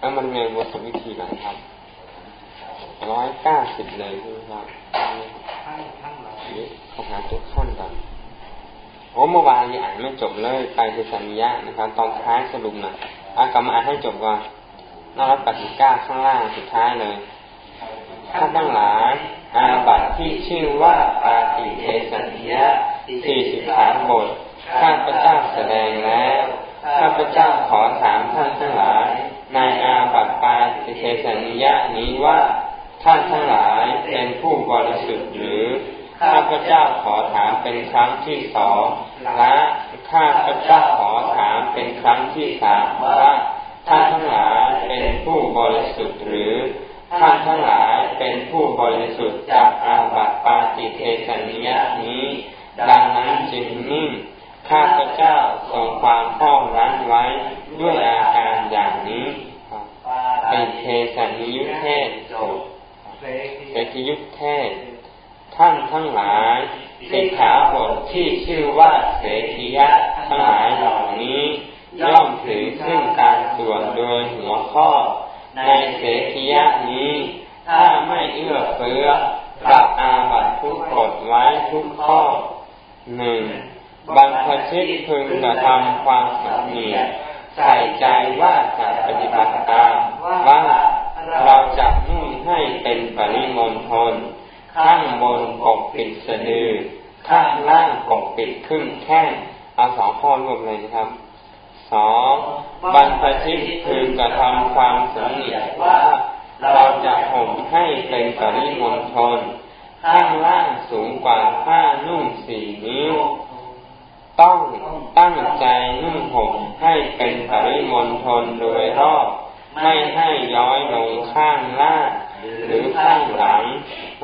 แล้วมันมีบทวิธีไหนครับร้อยเก้าสิบเลยใช่ไหมครับเขาหาตัวขั้นกันโอ้เมื่อวานยังอ่านไม่จบเลยไปเทสัญญานะครับ ตอนท้ายสรุปนะอ่ากลับมาอ่านให้จบก่อนน่ารักแปดสิบเก้าข้างล่างสุดท้ายเลยถ้าตั้งหลายอาบัติที่ชื่อว่าปาติเทสัญญาสี่สิบสามบทข้าพเจ้าแสดงแล้ว ข้าพเจ้าขอถามท่านทั้งหลาย ในอาบัติปาติเทสัญญานี้ว่าท่านทั้งหลายเป็นผู้บริสุทธิ์หรือ ข้าพเจ้าขอถามเป็นครั้งที่สองและข้าพเจ้าขอถามเป็นครั้งที่สามว่าท่านทั้งหลายเป็นผู้บริสุทธิ์หรือ ท่านทั้งหลายเป็นผู้บริสุทธิ์จากอาบัติปาติเทสัญญานี้ ดังนั้นจึงนิ่ง ข้าพเจ้าทรงความพ้องรั้นไว้ด้วยอาการอย่างนี้ เป็นเทสัญญุเทศจบเทสกิยุทธเทศ ท่านทั้งหลายสิกขาบทที่ชื่อว่าเสกิยะทั้งหลายเหล่านี้ ย่อมถือซึ่งการส่วนโดยหัวข้อ ในเสกิยะนี้ ถ้าไม่เอื้อเฟื้อปรับอาบัตทุกกฎไว้ทุกข้อหนึ่ง บางคนเช่นพึงกระทำความสังเกตใส่ใจว่าสัตตามว่าเราจะนุ่งให้เป็นปริมณฑลข้างบนปกปิดสะดือ ข้างล่างปกปิดครึ่งแข้งเอาสองข้อรวมเลยนะครับ สองบรรพชิตคือกระทำความสำเนียกว่าเราจะห่มให้เป็นปริมณฑลข้างล่างสูงกว่าผ้านุ่งสี่นิ้ว ต้องตั้งใจนุ่งห่มให้เป็นปริมณฑลโดยรอบไม่ให้ย้อยลงข้างล่างหรือข้างหลัง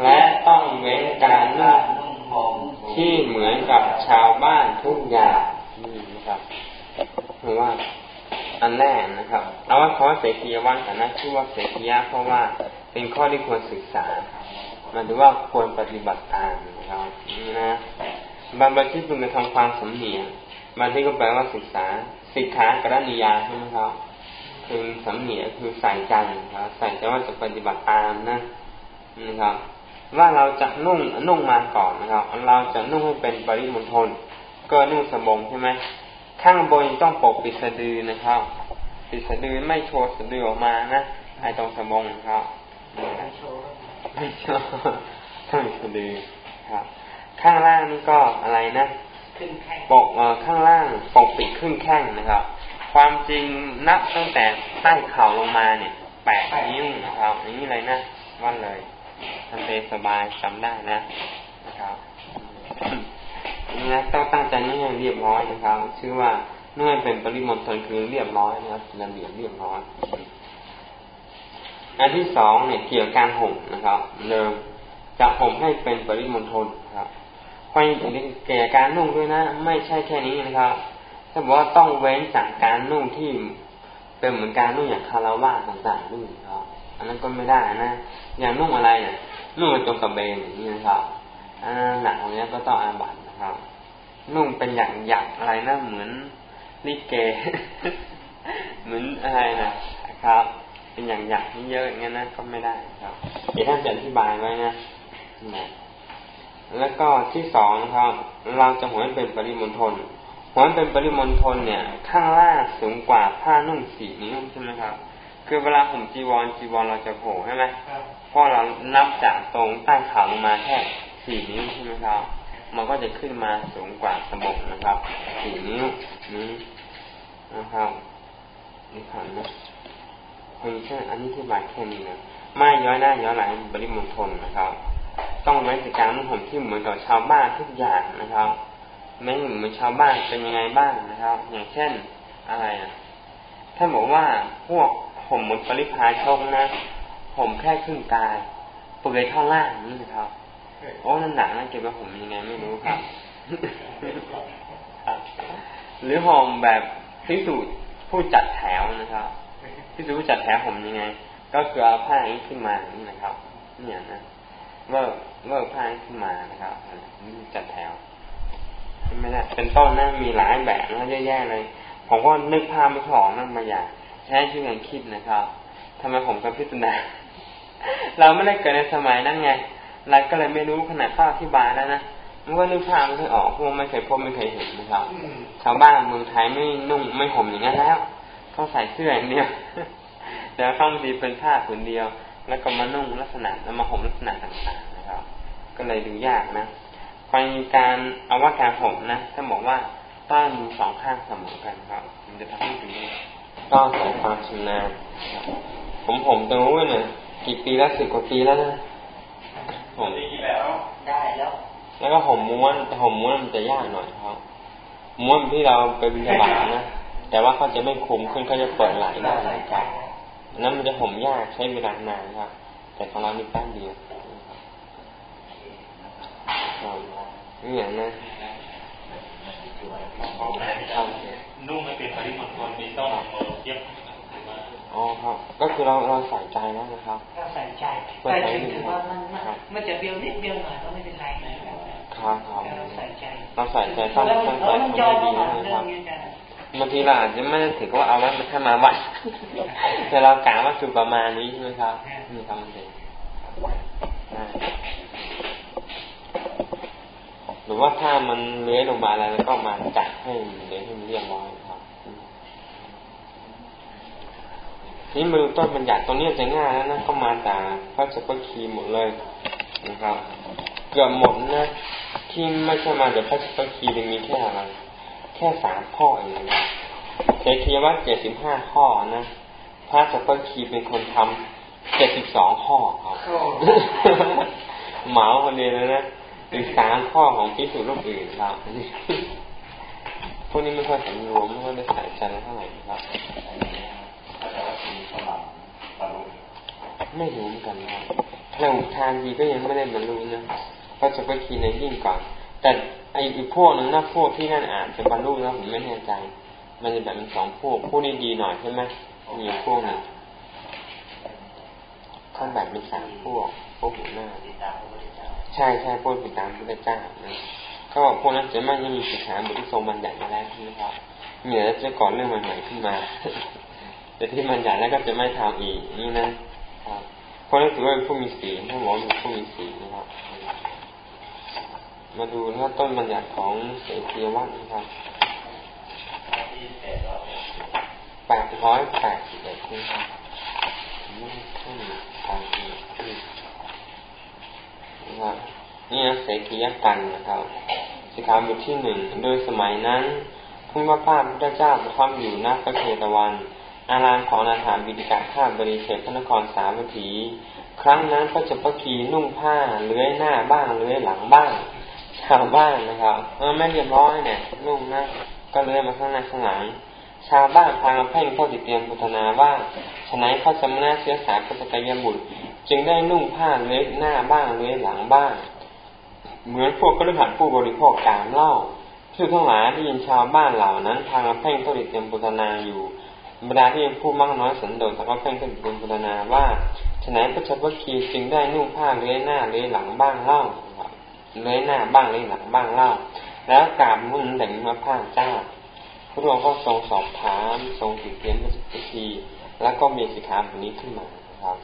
และต้องเว้นการนุ่งห่มที่เหมือนกับชาวบ้านทุกอย่างนี่นะครับคือว่า อันแรกนะครับเราว่าขอเสกียวั นแต่นะชื่อว่าเสกียะเพราะว่าเป็นข้อที่ควรศึกษา มันถือว่าควรปฏิบัติตามนะครับนี่นะบางบันที่พึงกระทำความสำเนียงบางที่ก็แปลว่าศึกษาสิกขากรณียาใช่ไหมครับคือสำเนียคือใส่ใจครับใส่ใจว่าจะปฏิบัติตามนะนะครับ ว่าเราจะนุ่งนุ่งมาก่อนนะครับ เราจะนุ่งให้เป็นปริมณฑลก็นุ่งสบงใช่ไหมข้างบนต้องปกปิดสะดือนะครับ ปิดสะดือไม่โชว์สะดือออกมานะไอ้ตรงสบงครับไม่โชว์ข้างสะดือครับ ข้างล่างนี่ก็อะไรนะปกข้างล่างปกปิดขึ้นแข้งนะครับ ความจริงนับตั้งแต่ใต้เข่าลงมาเนี่ยแปดนิ้วนะครับอย่างนี้เลยนะว่าเลยทำเปสบายจำได้นะนะครับนี่นะต้องตั้งใจนี่ให้เรียบร้อยนะครับ ชื่อว่า เนื่อเป็นปริมณฑลคือเรียบร้อยนะครับระเบียบเรียบร้อยอันที่สองเนี่ยเกี่ยวกับการห่มนะครับเดิมจะห่มให้เป็นปริมณฑลครับความเกี่ยวกับการนุ่งด้วยนะ ไม่ใช่แค่นี้นะครับถ้าบอกว่าต้องเว้นจากการนุ่งที่เป็นเหมือนการนุ่งอย่างคาราวาต่างๆนุ่งครับ อันนั้นก็ไม่ได้นะ อย่างนุ่งอะไรเนี่ยนุ่งจงกระเบนอย่างนี้นะครับอันนั้นหนักตรงนี้ก็ต้องอาบัตนะครับ นุ่งเป็นอย่างหยักอะไรนะเหมือน ลิเกเหมือนอะไรนะครับ เป็นอย่างหยักเยอะอย่างนี้นะก็ไม่ได้ครับเดี๋ยวท่านจะอธิบายไว้นะนะแล้วก็ที่สองนะครับ เราจะหัวเป็นปริมณฑลหัวเป็นปริมณฑลเนี่ย ข้างล่างสูงกว่าผ้านุ่งสี่นิ้วใช่ไหมครับ คือเวลาห่มจีวรจีวรเราจะโผล่ใช่ไหมเพราะเรานับจากตรงใต้ขาลงมาแค่สี่นิ้วใช่ไหมครับ มันก็จะขึ้นมาสูงกว่าสมบกนะครับสี่นิ้วนี้ นะครับนี่ขันนะเพียงแค่อันนี้ที่บายแค่นี้นะไม่ย้อยหน้าย้อยหลังบริมณฑลนะครับ ต้องเว้นจากการนุ่งห่มที่เหมือนกับชาวบ้านทุกอย่างนะครับไม่เหมือนชาวบ้านเป็นยังไงบ้างนะครับ อย่างเช่นอะไรนะท่านบอกว่าพวกห่มเหมือนปริพาชงนะห่มแค่ครึ่งกายเปลือยท่อนล่างนี่นะครับโอ้นั่นหนักนะเก็บมาห่มยังไงไม่รู้ครับ หรือห่มแบบ พิสูจน์ผู้จัดแถวนะครับพิสูจน์ผู้จัดแถวห่มยังไง ก็คือเอาผ้านี้ขึ้นมานี่นะครับ เนี่ยนะเมื่อเมื่อผ้าขึ้นมานะครับจัดแถวไม่ได้เป็นต้นนะมีหลายแบบนะเยอะแยะเลย ผมก็นึกภาพไม่ถองนั่นมาอย่างใช้ชื่อการคิดนะครับทำไมผมกับพิจารณาเราไม่ได้เกิดในสมัยนั้นไงเราก็เลยไม่รู้ขนาดข้ออธิบายแล้วนะ นก็นึกภาพไม่เคยออกเพราะไม่เคยพบไม่เคยเห็นนะครับชาวบ้านเมืองไทยไม่นุ่งไม่ห่มอย่างนั้นแล้วเขาใส่เสื้ออย่างเดียวแต่ข้างดีเป็นผ้าผืนเดียว แล้วก็มานุ่งลักษณะแล้วมาห่มลักษณะต่างๆนะครับ ก็เลยดูยากนะควมีการเอาว่าการห่มนะถ้าบอกว่าต้องมือสองข้างเสมอกันครับ มันจะทำให้ดูต้องใส่ความชำนาญผมผมตรงนู้นเนี่ยกี่ปีแล้วสิบกว่าปีแล้วนะผมแล้วได้แล้ว แล้วก็ห่มม้วนแต่ห่มม้วนมันจะยากหน่อยครับ ม้วนที่เราไปบินบาตนะแต่ว่าเขาจะไม่คุมขึ้นเขาจะเปิดไหลได้นะครับนั้นมันจะห่มยากใช้เวลานานครับ แต่ของเรานี่แป๊บเดียวนี่อย่างนะนุ่งไม่เป็นปริมณฑลมีต้องเทียบอ๋อครับ ก็คือเราเราใส่ใจแล้วนะครับเราใส่ใจแต่ถึงว่ามันมันจะเบี้ยวนิดเบี้ยวหน่อยก็ไม่เป็นไร ครับครับเราใส่ใจเราใส่ใจต้องต้องใส่ทำดีนะครับบางทีเราอาจจะไม่ได้ถือว่าเอาไว้แค่มาวัดแต่เรากะว่าคือประมาณนี้ใช่ไหมครับนี่ทำเองหรือว่าถ้ามันเลื้อยลงมาแล้วก็มาจัดให้เดี๋ยวให้มันเรียบร้อยครับ นี่มาดูต้นบัญญัติตรงนี้จะง่ายแล้วนะก็มาจากพระจักรคีหมดเลยนะครับเกือบหมดนะที่ไม่ใช่มาจากพระจักรคีจะมีแค่อะไรแค่สามข้อเองนะเศรษฐีวัดเจ็ดสิบห้าข้อนะพระจักรคีเป็นคนทำเจ็ดสิบสองข้อครับเหมาคนเดียวเลยนะอีกสามข้อของพิสูจน์รูปอื่นครับพวกนี้ไม่ค่อยสำรวมไม่ค่อยได้ใส่ใจเท่าไหร่ครับไม่รู้เหมือนกันครับเราทานดีก็ยังไม่ได้บรรลุนะเพราะจะไปคีในยิ่งก่อน แต่ไอ้อีกพวกนึงนะพวกที่นั่นอาจจะบรรลุแล้วผมไม่แน่ใจ มันจะแบบเป็นสองพวกพวกนี้ดีหน่อยใช่ไหมมีพวกนึงข้างแบบเป็นสามพวกพวกหัวหน้าใช่ใช่พูดติดตามพระเจ้านะเขาบอกพวกนั้นจะไม่ยังมีสิกขาบทที่ทรงบัญญัติมาแล้วใช่ไหมครับเหนือจะก่อนเรื่องใหม่ๆขึ้นมา แต่ที่บัญญัติแล้วก็จะไม่ทำอีกนี่นะครับพราะนั้นถือว่าเป็นผู้มีศีลถ้าบอกว่าเป็นผู้มีศีลนะครับ มาดูแล้วต้นบัญญัติของเสกียวัตนะครับแปดร้อยแปดสิบเอ็ดนะครับนี่ขึ้นทางนี้นะครับนี่นะเสกียกันนะครับสิขาบทที่หนึ่ง โดยสมัยนั้นพุ่งพระพาพุทธเจ้าประทับอยู่ณพระเทตวัน อารามของนาถาบิดิกาข้าบริเชษพระนครสาวัตถี ครั้งนั้นพระเจ้าพระคีนุ่งผ้าเลื้อยหน้าบ้างเลื้อยหลังบ้าง ชาวบ้านนะครับเออไม่เรียบร้อยเนี่ยนุ่งนะก็เลื้อยมาข้างหน้าข้างหลัง ชาวบ้านพากันเพ่งเข้าติดเตียมพุทนาว่าฉนัยเขาสมณะเชื้อสายพระสกยบุตร จึงได้นุ่งผ้าเล็กหน้าบ้างเล็กหลังบ้าง เหมือนพวกกระหันผู้บริโภคการเล่าผู้ทั้งหลายที่ยินชาวบ้านเหล่านั้นทางเพ่งผลิตเต็มปุตนาอยู่บรรดาที่ยังพูดมากน้อยสันโดษแต่ก็เพ่งผลิตเต็มปุตนาว่าฉนัยพระชพคีจึงได้นุ่งผ้าเลื้อยหน้าเลื้อยหลังบ้างเล่า เลื้อยหน้าบ้างเลื้อยหลังบ้างเล่า แล้วกราบมุ่นแต่งมาผ้าเจ้าพระองค์ก็ทรงสอบถามทรงติดเตียนพระชพคีแล้วก็มีสิกขาแบบนี้ขึ้นมาครับ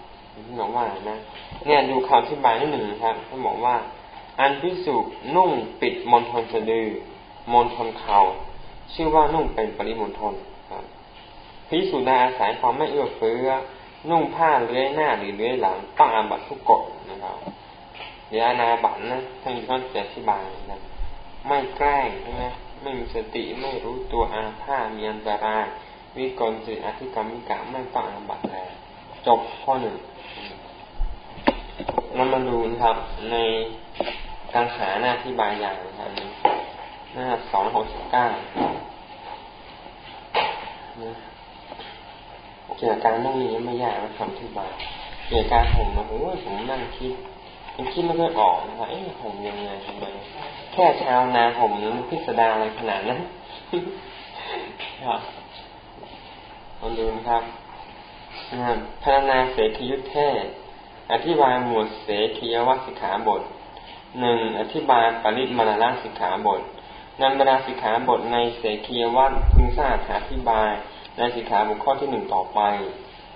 ที่บอกว่านะ เนี่ยดูคำอธิบายนิดหนึ่งครับท่านบอกว่า อันพิสุนุ่งปิดมณฑลสะดือมณฑลเข่าชื่อว่านุ่งเป็นปริมณฑลครับพิสุนาอาศัยความไม่เอื้อเฟื้อ นุ่งผ้าเลื้อยหน้าหรือเลื้อยหลังต้องอาบัตทุกกฎนะครับ เดี๋ยวนาบัตนะท่านก็จะอธิบายนะไม่แกล้งใช่ไหมไม่มีสติไม่รู้ตัวอาฆามีอันตรายวิกลสิอธิกรรมิกะไม่ต้องอาบัตแล้วจบข้อหนึ่งเรามาดูนะครับ ในการหาหน้าที่บายอย่างนะครับหน้าสองหกสิบเก้าเกี่ยวกับการนั่งนี้ไม่ยากนะคำที่บายเกี่ยวกับการผมนะโอ้ยผมนั่งคิด ผมคิดไม่ค่อยออกนะครับเอ้ยผมยังไงทำไมแค่ชาวนาผมนั้นพิสดารอะไรขนาดนั้นครับลองดูนะครับพรนาเสกยุทธเทศ อธิบายหมวดเสขียวัสิกขาบทหนึ่งอธิบายปริมาณละสิกขาบทนำบรรดาสิกขาบทในเสขียวัตพึงทราบอธิบายในสิกขาบทข้อที่หนึ่งต่อไป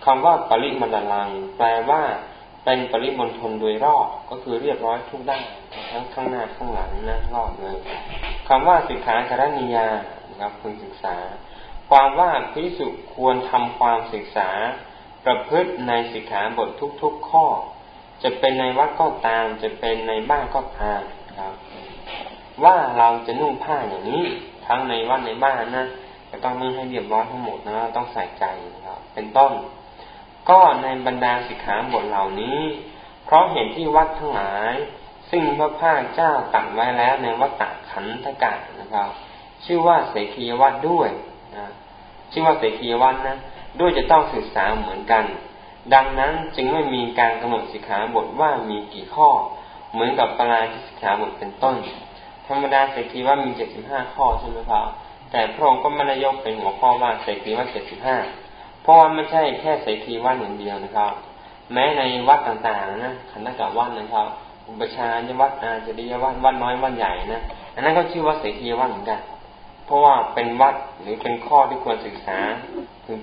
คำว่าปริมณฑลัง แปลว่า เป็นปริมณฑลโดยรอบก็คือเรียบร้อยทุกด้านทั้งข้างหน้าข้างหลังนะรอบเลยคำว่าสิกขาคารณียานะครับคุณศึกษา ความว่าพิสุควรทำความศึกษา ประพฤติในสิกขาบททุกๆข้อ จะเป็นในวัดก็ตาม จะเป็นในบ้านก็ตามครับ ว่าเราจะนุ่งผ้าอย่างนี้ทั้งในวัดในบ้านนะจะต้องนุ่งให้เรียบร้อยทั้งหมดนะต้องใส่ใจนะครับเป็นต้น ก็ในบรรดาสิกขาบทเหล่านี้ เพราะเห็นที่วัดทั้งหลาย ซึ่งพระภาคเจ้าตัดไว้แล้วในวัดตะขันธกะนะครับ ชื่อว่าเสกียวัดด้วยนะชื่อว่าเสกียวัดนะด้วยจะต้องศึกษาเหมือนกัน ดังนั้นจึงไม่มีการกำหนดสิกขาบทว่ามีกี่ข้อ เหมือนกับปราชิสิกขาบทเป็นต้น ธรรมดาเสกีว่ามีเจ็ดสิบห้าข้อใช่ไหมครับแต่พระองค์ก็ไม่ได้ยกเป็นหัวข้อว่าเสกีว่าเจ็ดสิบห้า เพราะว่าไม่ใช่แค่เสกีวัดอย่างเดียวนะครับ แม้ในวัดต่างๆนะขันธกะวัดนะครับ อุปชาญวัดอาจริยวัดวัดน้อยวัดใหญ่นะอันนั้นก็ชื่อว่าเสกีวัดเหมือนกัน เพราะว่าเป็นวัดหรือเป็นข้อที่ควรศึกษาคือ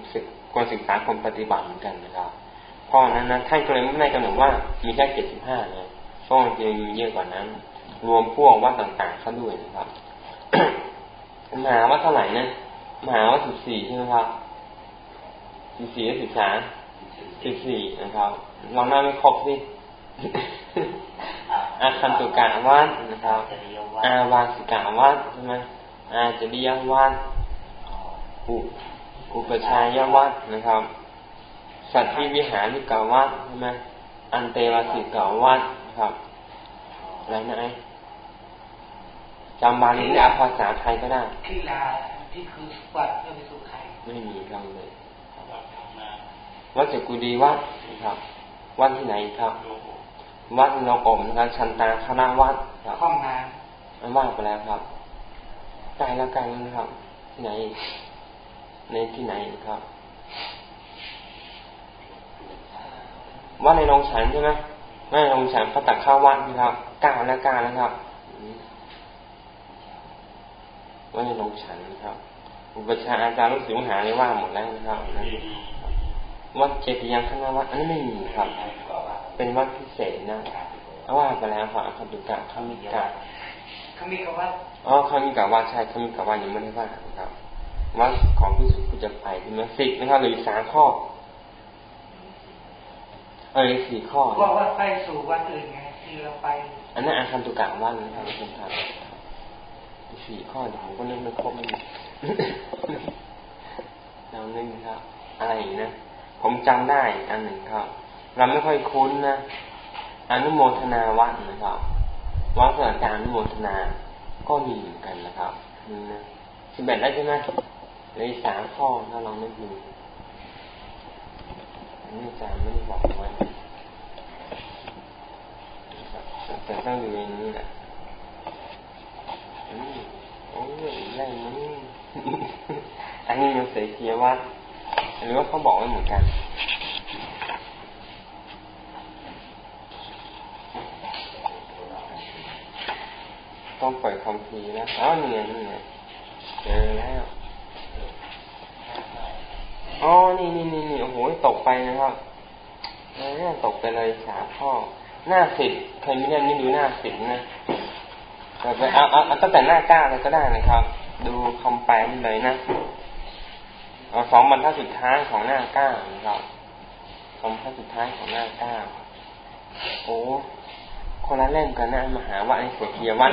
ควรศึกษาควรปฏิบัติเหมือนกันนะครับเพราะนั้นนะท่านก็เลยไม่ได้กำหนดว่ามีแค่เจ็ดสิบห้านะเพราะจริงมีเยอะกว่านั้น รวมพวกวัดต่างๆเข้าด้วยนะครับมหาวัดเท่าไหร่นะมหาวัดสิบสี่ใช่ไหมครับ สิบสี่สิบสามสิบสี่นะครับ ลองหน้าไม่ครบสิอาคันตุกะวัดนะครับ อาวาสิกะวัดใช่ไหมอาจริยวัดอุอุปชายวัดนะครับ สัตว์วิหาริกาวัดใช่ไหมอันเตวสิกาวัดครับอะไรนะไอ้จำบาลีหรือภาษาไทยก็ได้ที่ลาที่คือวัดเพื่อไปสู่ใครไม่มีเราเลย วัดจักุดีวัดนะครับ วัดที่ไหนครับ วัดนกอมนะครับชันตาคณะวัดครับห้องน้ำว่าไปแล้วครับไกลแล้วไกลนะครับ ที่ไหน ในที่ไหนครับ วัดในโรงฉันใช่ไหมไม่โรงฉันพระตักข้าวัดนะครับกาแล้วกาแล้วครับวัดในโรงฉันนะครับ อุปชาอาจารย์รู้สึกมหาเลยว่าหมดแล้วนะครับนั่น วัดเจติยังคณะวัดอันนี้ไม่มีครับ เป็นวัดพิเศษนะเอาว่าไปแล้วครับคัมภีกะคำมิกะคำมิกะวัดอ๋อคำมิกะวัดใช่คำมิกะวัดยังไม่ได้ว่าครับวัดของพิสุทธิ์จะไปใช่ไหมสิบนะครับหรือสามข้อเออสี่ข้อว่าวัดไปสู่วัดอื่นไงที่เราไป อันนั้นอาคันตุกะวัดนะครับคุณทำสี่ข้อเดี๋ยวผมก็นึกไม่ครบไม่หมดเราเล่นครับ อะไรอีกนะ ผมจำได้อันหนึ่งครับ เราไม่ค่อยคุ้นนะอนุโมทนาวัดนะครับวัดสถานการอนุโมทนาก็มีเหมือนกันนะครับนี่นะสิบแปดได้ใช่ไหมเลยสามข้อถ้าลองนึกดูอันนี้อาจารย์ไม่ได้บอกไว้แต่ต้องอยู่ในนี้แหละโอ้ยแรงมั้อันนี้มันเสียเกียวัด หรือว่าเขาบอกไว้เหมือนกันต้องปล่อยคำพีนะอ๋อนี่ไงนี่ไงเจอแล้วอ๋อนี่นี่นี่นี่โอ้โหตกไปนะครับน่าตกไปเลยสามข้อ หน้าสิบใครไม่ได้นี่ดูหน้าสิบนะแต่ไปเอาเอาตั้งแต่หน้าเก้าเลยก็ได้นะครับ ดูคำแปลเลยนะ สองบรรทัดสุดท้ายของหน้าเก้านะครับสองบรรทัดสุดท้ายของหน้าเก้าโอ้คนละเล่มกันนะมหาว่าไอ้เสกียวัน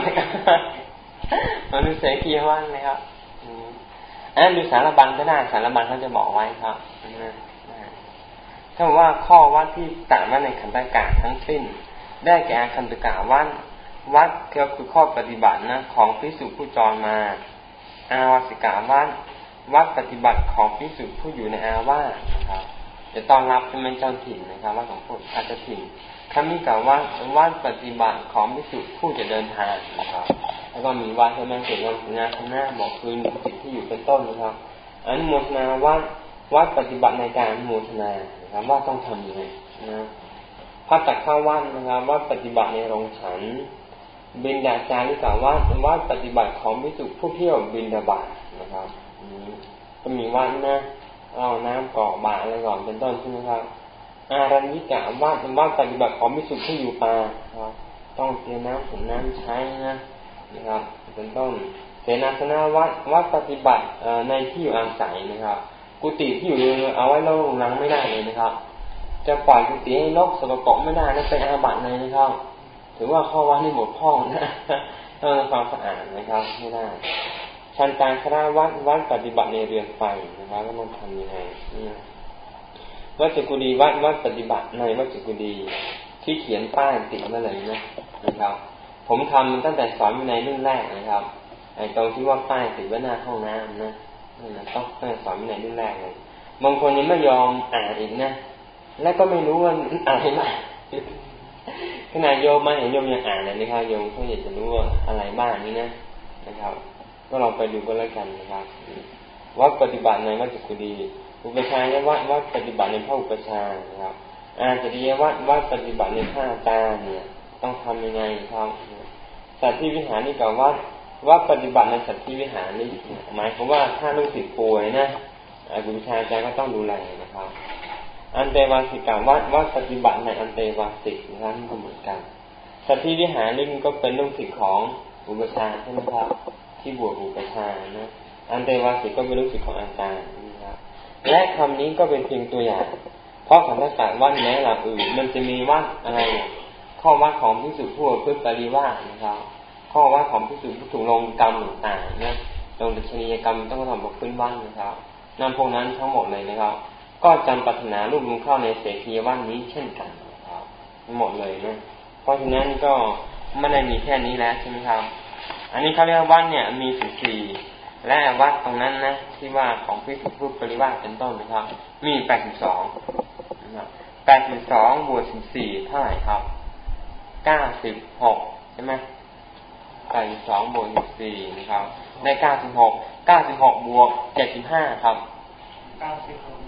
มันเป็นเสกียวันนะครับอันดูสารบัญก็ได้สารบัญเขาจะบอกไว้ครับถ้าว่าข้อวัดที่ต่างว่าในขันตกาทั้งสิ้น ได้แก่คันตกาวัดวัดก็คือข้อปฏิบัตินะของพิสุผู้จรมา อาวสิกาวัด วัดปฏิบัติของพิสุผู้อยู่ในอาวาสนะครับจะต้องรับเป็นเจ้าถิ่นนะครับว่าของผู้อาจถิ่นคำนี้กล่าวว่าวัดปฏิบัติของพิสุผู้จะเดินทางนะครับ แล้วก็มีวัดใช่ไหมเกี่ยวกับงานข้างหน้าบอกคืนสิ่งที่อยู่เป็นต้นนะครับอันโมทนาวัดวัดปฏิบัติในการโมทนานะครับว่าต้องทำยังไงนะพระตักข้าวัดนะครับวัดปฏิบัติในโรงฉันบินดาจาริกาวัดวัดปฏิบัติของพิสุผู้เที่ยวบินดาบานะครับ ก็มีวัดนะเอาน้ำกรอกบาอะไรก่อนเป็นต้นใช่ไหมครับอารัญญิกะว่าเป็นว่าปฏิบัติของมิสุที่อยู่ป่าครับต้องเตรียมน้ำถุงน้ำใช้นะนะครับ เป็นต้นเสนาสนะวัดวัดปฏิบัติในที่อยู่อาศัยนะครับ กุฏิที่อยู่เอาไว้เราหลังไม่ได้เลยนะครับ จะปล่อยกุฏิให้ลกสกปรกไม่ได้นั่นเป็นอาบัติเลยนะครับ ถือว่าข้อวัดนี่หมดพ้องนะต้องความสะอาดนะครับไม่ได้ ชันการคณะวัดวัดปฏิบัติในเรือนไฟนะครับก็ต้องทำยังไงวัดจุกุดีวัดวัดปฏิบัติในวัดจุกุดีที่เขียนป้ายติดมาเลยนะนะครับ ผมทำตั้งแต่สอนวินัยรุ่นแรกนะครับไอ้ตรงที่ว่าป้ายติดไว้หน้าห้องน้ำนะนั่นะต้องตั้งแต่สอนวินัยรุ่นแรกเลยบางคนยังไม่ยอมอ่านอีกนะและก็ไม่รู้ว่าอ่านอะไรขนาดโยมมาเห็นโยมยังอ่านเลยนะครับโยมเขาอยากจะรู้ว่าอะไรบ้างนี่นะนะครับ ก็ลองไปดูก็แล้วกันนะครับวัดปฏิบัติในวัดจุกุดีอุปชายวัดวัดปฏิบัติในพระอุปชานะครับ อาจริยวัดวัดปฏิบัติในพระอาจารย์เนี่ย ต้องทำยังไงครับสัตว์ที่วิหารนี่กับวัดวัดปฏิบัติในสัตว์ที่วิหารนี่หมายความว่าถ้าลูกศิษย์ป่วยนะอุปชาอาจารย์ก็ต้องดูแลนะครับ อันเตวาสิกาวัดวัดปฏิบัติในอันเตวาสิกนะครับก็เหมือนกันสัตว์ที่วิหารนี่ก็เป็นลูกศิษย์ของอุปชาใช่ไหมครับ ที่บวชอุปชานะอันเตวาสิก็เป็นลูกศิษย์ของอาจารย์นะครับและคำนี้ก็เป็นเพียงตัวอย่าง เพราะสัมภาษาวัดแม้หลักอื่น มันจะมีวัดอะไร ข้อวัดของพิสุผู้เพื่อปริวาสนะครับ ข้อวัดของพิสุผู้ถูกลงกรรมต่างๆนะลงดัชนียกรรมต้องทำแบบขึ้นวัดนะครับนั่นพวกนั้นทั้งหมดเลยนะครับ ก็จำปรารถนารูปลุงเข้าในเสกีว่านนี้เช่นกันนะครับหมดเลยนะเพราะฉะนั้นก็ไม่ได้มีแค่นี้แล้วใช่ไหมครับ อันนี้เขาเรียกว่าวัดเนี่ยมีสิบสี่และวัดตรงนั้นนะที่ว่าของพิสุพุปริวาสเป็นต้นนะครับ มีแปดสิบสองนะครับแปดสิบสองบวกสิบสี่เท่าไหร่ครับเก้าสิบหกใช่ไหมแปดสิบสองบวกสิบสี่นะครับได้เก้าสิบหกเก้าสิบหกบวกเจ็ดสิบห้าครับเก้าสิบหก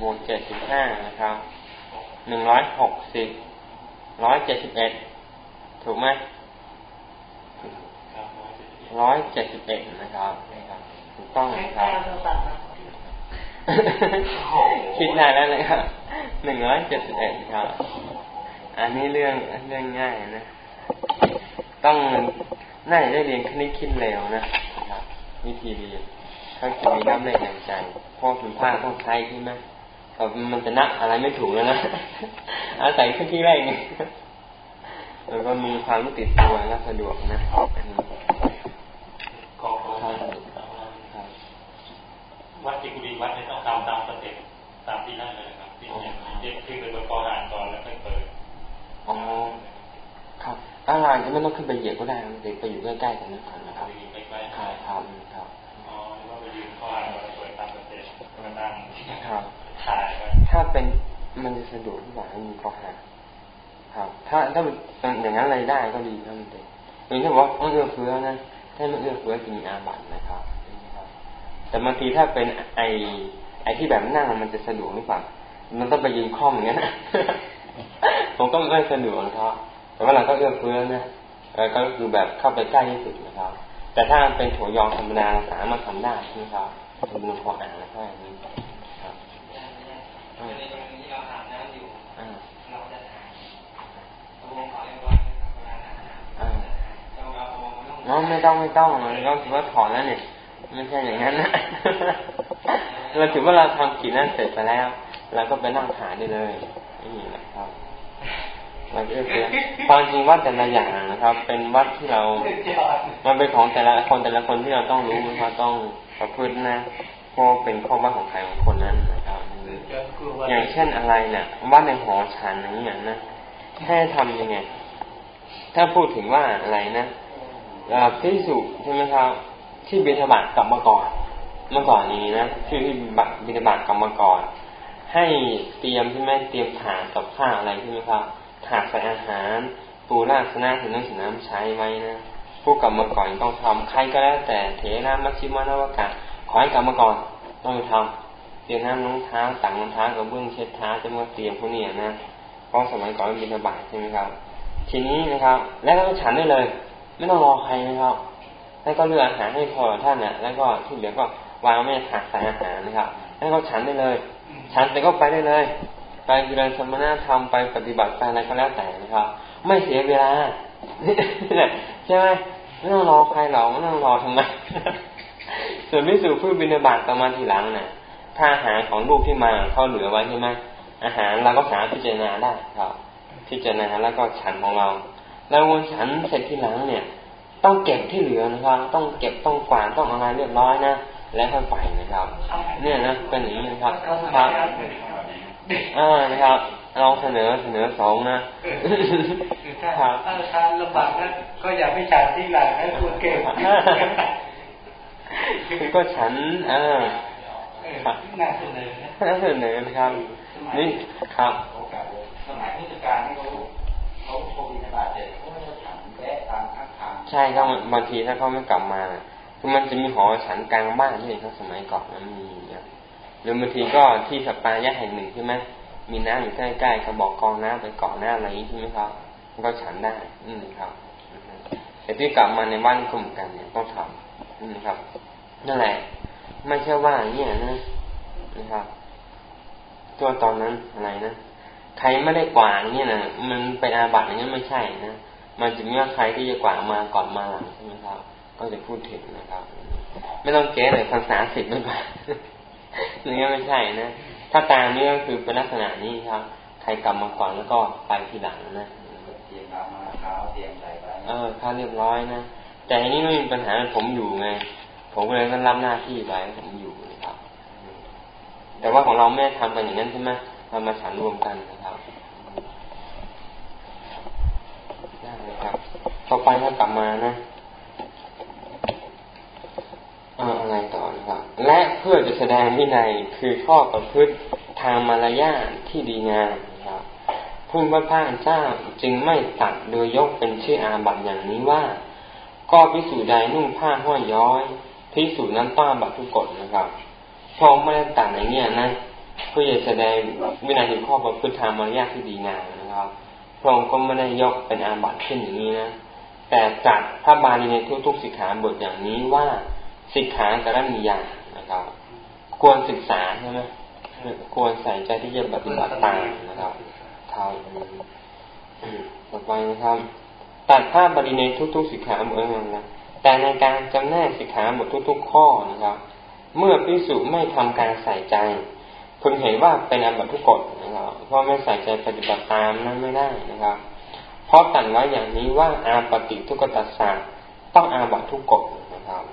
บวกเจ็ดสิบห้านะครับหนึ่งร้อยหกสิบร้อยเจ็ดสิบเอ็ดถูกไหม ร้อยเจ็ดสิบเอ็ดนะครับถูกต้องนะครับคิดได้แล้วนะครับหนึ่งร้อยเจ็ดสิบเอ็ดครับ อันนี้เรื่องเรื่องง่ายนะ ต้องน่าจะได้เรียนคณิตคิดเร็วนะครับ วิธีเรียนเขาจะมีน้ำในใจเพราะคุณพ่าต้องใช้ใช่ไหมมันจะนักอะไรไม่ถูกแล้วนะ อาศัยขึ้นที่แรกไงแล้วก็มีความรู้ติดตัวแล้วสะดวกนะขอขอ วัดจิกุดีวัดเนี่ยต้องทำตามสเต็ปตามที่นั่นเลยครับที่อย่างที่ที่เป็นตัวอ่านก่อนแล้วค่อยเปิดอ๋อครับอะไรจะไม่ต้องขึ้นไปเหยียบก็ได้เด็กไปอยู่ใกล้ๆกันนะครับนะครับครับครับครับอ๋อว่าไปยืนข้ออ่านก่อนเปิดตามสเต็ปกระดังครับถ้าเป็นมันจะสะดวกที่ว่ามีข้อหาครับ ถ้าถ้าอย่างนั้นอะไรได้ก็ดีครับมันเด็กอย่างที่บอกว่าเอื้อเฟื้อนะถ้าไม่เอื้อเฟื้อจะมีอาบัตินะครับ แต่บางทีถ้าเป็นไอไอที่แบบนั่งมันจะสะดวกหรือเปล่ามันต้องไปยืนคล่อมอย่างนั้นผมก็ไม่สะดวกนะครับแต่ว่าเราก็เอื้อเฟื้อนะก็คือแบบเข้าไปใกล้ที่สุดนะครับ แต่ถ้าเป็นโถยองธรรมดาสามารถทำได้ใช่ไหมครับเป็นข้ออ่านนะครับอย่างนี้ในกรณีที่เราอาบน้ำอยู่เราจะถ่ายตัวขอเรียกว่าเวลาถ่ายน้องไม่ต้องไม่ต้องเราถือว่าถอนแล้วเนี่ย ไม่ใช่อย่างนั้นนะเราถือว่าเราทำกิจนั้นเสร็จไปแล้วเราก็ไปนั่งถ่าได้เลยนี่นะครับมันก็คือความจริงวัดแต่ละอย่างนะครับ เป็นวัดที่เรา มันเป็นของแต่ละคนแต่ละคนที่เราต้องรู้นะครับต้องประพฤตินะเพราะเป็นข้อวัดของใครของคนนั้นนะครับ อย่างเช่นอะไรเนี่ยว่าในหอฉันอย่างนี้นะให้ทำยังไง ถ้าพูดถึงว่าอะไรนะพิสุใช่ไหมครับ ที่บิณฑบาตกลับมก่อนเมื่อก่อนนี้นะที่ที่บิณฑบาตกลับมก่อนให้เตรียมใช่ไหมเตรียมถาดกับข้าวอะไรใช่ไหมครับถาดใส่อาหาร ปูราสนะถึงน้ำถึงน้ำใช้ไว้นะผู้กลับมาก่อนต้องทำใครก็แล้วแต่เถระมัชชิมานวกะขอให้กลับมาก่อนต้องทำเตรียมน้ำรองเท้าต่างรองเท้ากับเบื้องเช็ดเท้าจะมาเตรียมพวกนี้นะเพราะสมัยก่อนมันบินบาตใช่ไหมครับ ทีนี้นะครับ แล้วก็ฉันได้เลย ไม่ต้องรอใครนะครับ แล้วก็เลือกอาหารให้พอท่านนะแล้วก็ที่เหลือก็วางไม่ถาดใส่อาหารนะครับให้เขาฉันได้เลย ฉันแต่ก็ไปได้เลย ไปเจริญสมณธรรมไปปฏิบัติไปอะไรก็แล้วแต่นะครับ ไม่เสียเวลาใช่ไหมไม่ต้องรอใครหรอกไม่ต้องรอทำไมส่วนพิสูจผู้บินาบาตต่อมาทีหลังเนี่ยถ้าอาหารของลูกที่มาเขาเหลือไว้ใช่ไหมอาหารเราก็สามารถพิจารณาได้ครับ พิจารณาแล้วก็ฉันของเรา แล้ววันฉันเสร็จทีหลังเนี่ย ต้องเก็บที่เหลือนะครับ ต้องเก็บต้องกวาดต้องอะไรเรียบร้อยนะแล้วค่อยไปนะครับ เนี่ยนะเป็นอย่างนี้นะครับครับอ่านะครับเราเสนอเสนอสองนะถ้าถ้าลำบากนะก็อย่าไปฉันที่หลังให้คุณเก็บคือก็ฉันอ่าน่าเสนอน่าเสนอนะครับ นี่ครับสมัยพุทธกาลนี่เขาเขา ช่ครับบางทีถ้าเขาไม่กลับมาคือมันจะมีหอฉันกลางบ้านที่เขาสมัยก่อนนั้นมีหรือบางทีก็ที่สปายะแห่งหนึ่งใช่ไหมมีน้ำอยู่ใกล้ๆกระบอกกองน้ำไปเกาะน้ำอะไรอย่างนี้ใช่ไหมครับก็ฉันได้ อืมครับแต่ที่กลับมาในบ้านก็เหมือนกันเนี่ยต้องทำอืมครับนั่นแหละไม่ใช่ว่าเนี่ยนะนะครับตัวตอนนั้นอะไรนะใครไม่ได้กวางเนี่ยนะมันเป็นอาบัติอย่างนี้ไม่ใช่นะ มันจะมีว่าใครที่จะกวางมาก่อนมาหลังใช่ไหมครับ ก็จะพูดถึงนะครับ ไม่ต้องเก๊เลยภาษาสิบไม่มานี่ไม่ใช่นะถ้าตามนี้ก็คือเป็นลักษณะนี้ครับ ใครกลับมาก่อนแล้วก็ไปทีหลังนะเตรียมมาเท้าเตรียมใส่ไปเออข้าเรียบร้อยนะแต่อันนี้ไม่มีปัญหาผมอยู่ไง ผมก็เลยต้องรับหน้าที่ไว้ผมอยู่นะครับ แต่ว่าของเราไม่ทำกันอย่างนั้นใช่ไหมเรามาฉันรวมกันนะครับได้เลยครับต่ อไปถ้ากลับมานะอะไรต่อนะครับ และเพื่อจะแสดงวินัยคือข้อประพฤติทางมารยาทที่ดีงามนะครับพุ่งพระพาเจ้าจึงไม่ตัดโดยยกเป็นชื่ออาบัตอย่างนี้ว่า ก็พิสูจน์ใดนุ่งผ้าห้อยย้อยพิสูจน์นั้นต้าบัตทุกกฎนะครับพระองค์ไม่ได้ตัดอย่างนี้นะเพื่อจะแสดงวินัยถึงข้อประพฤติทางมารยาทที่ดีงามนะครับพระองค์ก็ไม่ได้ยกเป็นอาบัตขึ้นอย่างนี้นะ แต่จัดพระบาลีในทุกๆสิกขาบทอย่างนี้ว่าสิกขากรณียานะครับ ควรศึกษาใช่ไหมควรใส่ใจที่จะปฏิบัติตามนะครับทาต่อไปนะครับ ตัดภาพบริในทุกๆสิกขาบทนั้นะแต่ในการจำแนกสิกขาบททุกๆ ข้อนะครับ เมื่อพิสุไม่ทำการใส่ใจคุณเห็นว่าเป็นอาบัตทุกกฎนะครับเพราะไม่ใส่ใจปฏิบัติตามนั้นไม่ได้นะครับ เพราะตัดไว้อย่างนี้ว่าอาปฏิทุกตัสสะต้องอาบัตทุกกฎนะครับ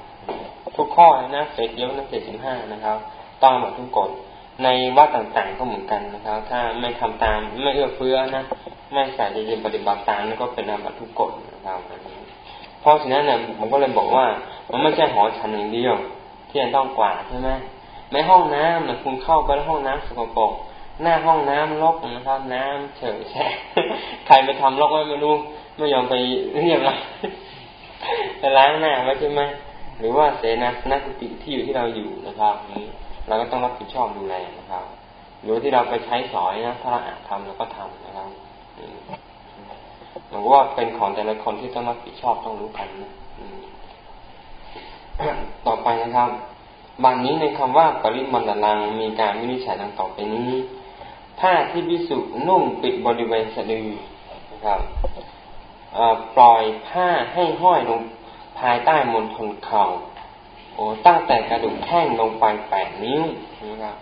ทุกข้อนะเศษเยอะนะเศษสิบห้านะครับ ต้องหมดทุกกฎในวัดต่างๆก็เหมือนกันนะครับ ถ้าไม่ทำตามไม่เอื้อเฟื้อนะไม่ใส่ใจปฏิบัติตามนั่นก็เป็นอาบัตทุกกฎนะครับเพราะฉะนั้นเนี่ยผมก็เลยบอกว่า มันไม่ใช่หอฉันอย่างเดียวที่จะต้องกวาดใช่ไหมในห้องน้ำนะคุณเข้าไปในห้องน้ำสกปรก หน้าห้องน้ำรกนะครับน้ำเฉยแฉะใครไปทำรกไว้ไม่รู้ไม่ยอมไปเรียกเราไปล้างหน้าไว้ใช่ไหมหรือว่าเสนาสนกุติที่อยู่ที่เราอยู่นะครับนี้เราก็ต้องรับผิดชอบดูแลนะครับ หรือที่เราไปใช้สอยนะถ้าเราอาจทำเราก็ทำนะครับหรือว่าเป็นของแต่ละคนที่ต้องรับผิดชอบต้องรู้กันนะต่อไปนะครับบางนี้ในคำว่าปริมันตลังมีการวินิจฉัยดังต่อไปนี้ ผ้าที่พิสุนุ่งปิดบริเวณสะดือนะครับปล่อยผ้าให้ห้อยลงภายใต้มณฑลเข่าโอ้ตั้งแต่กระดูกแข้งลงไปแปดนิ้วนะครับ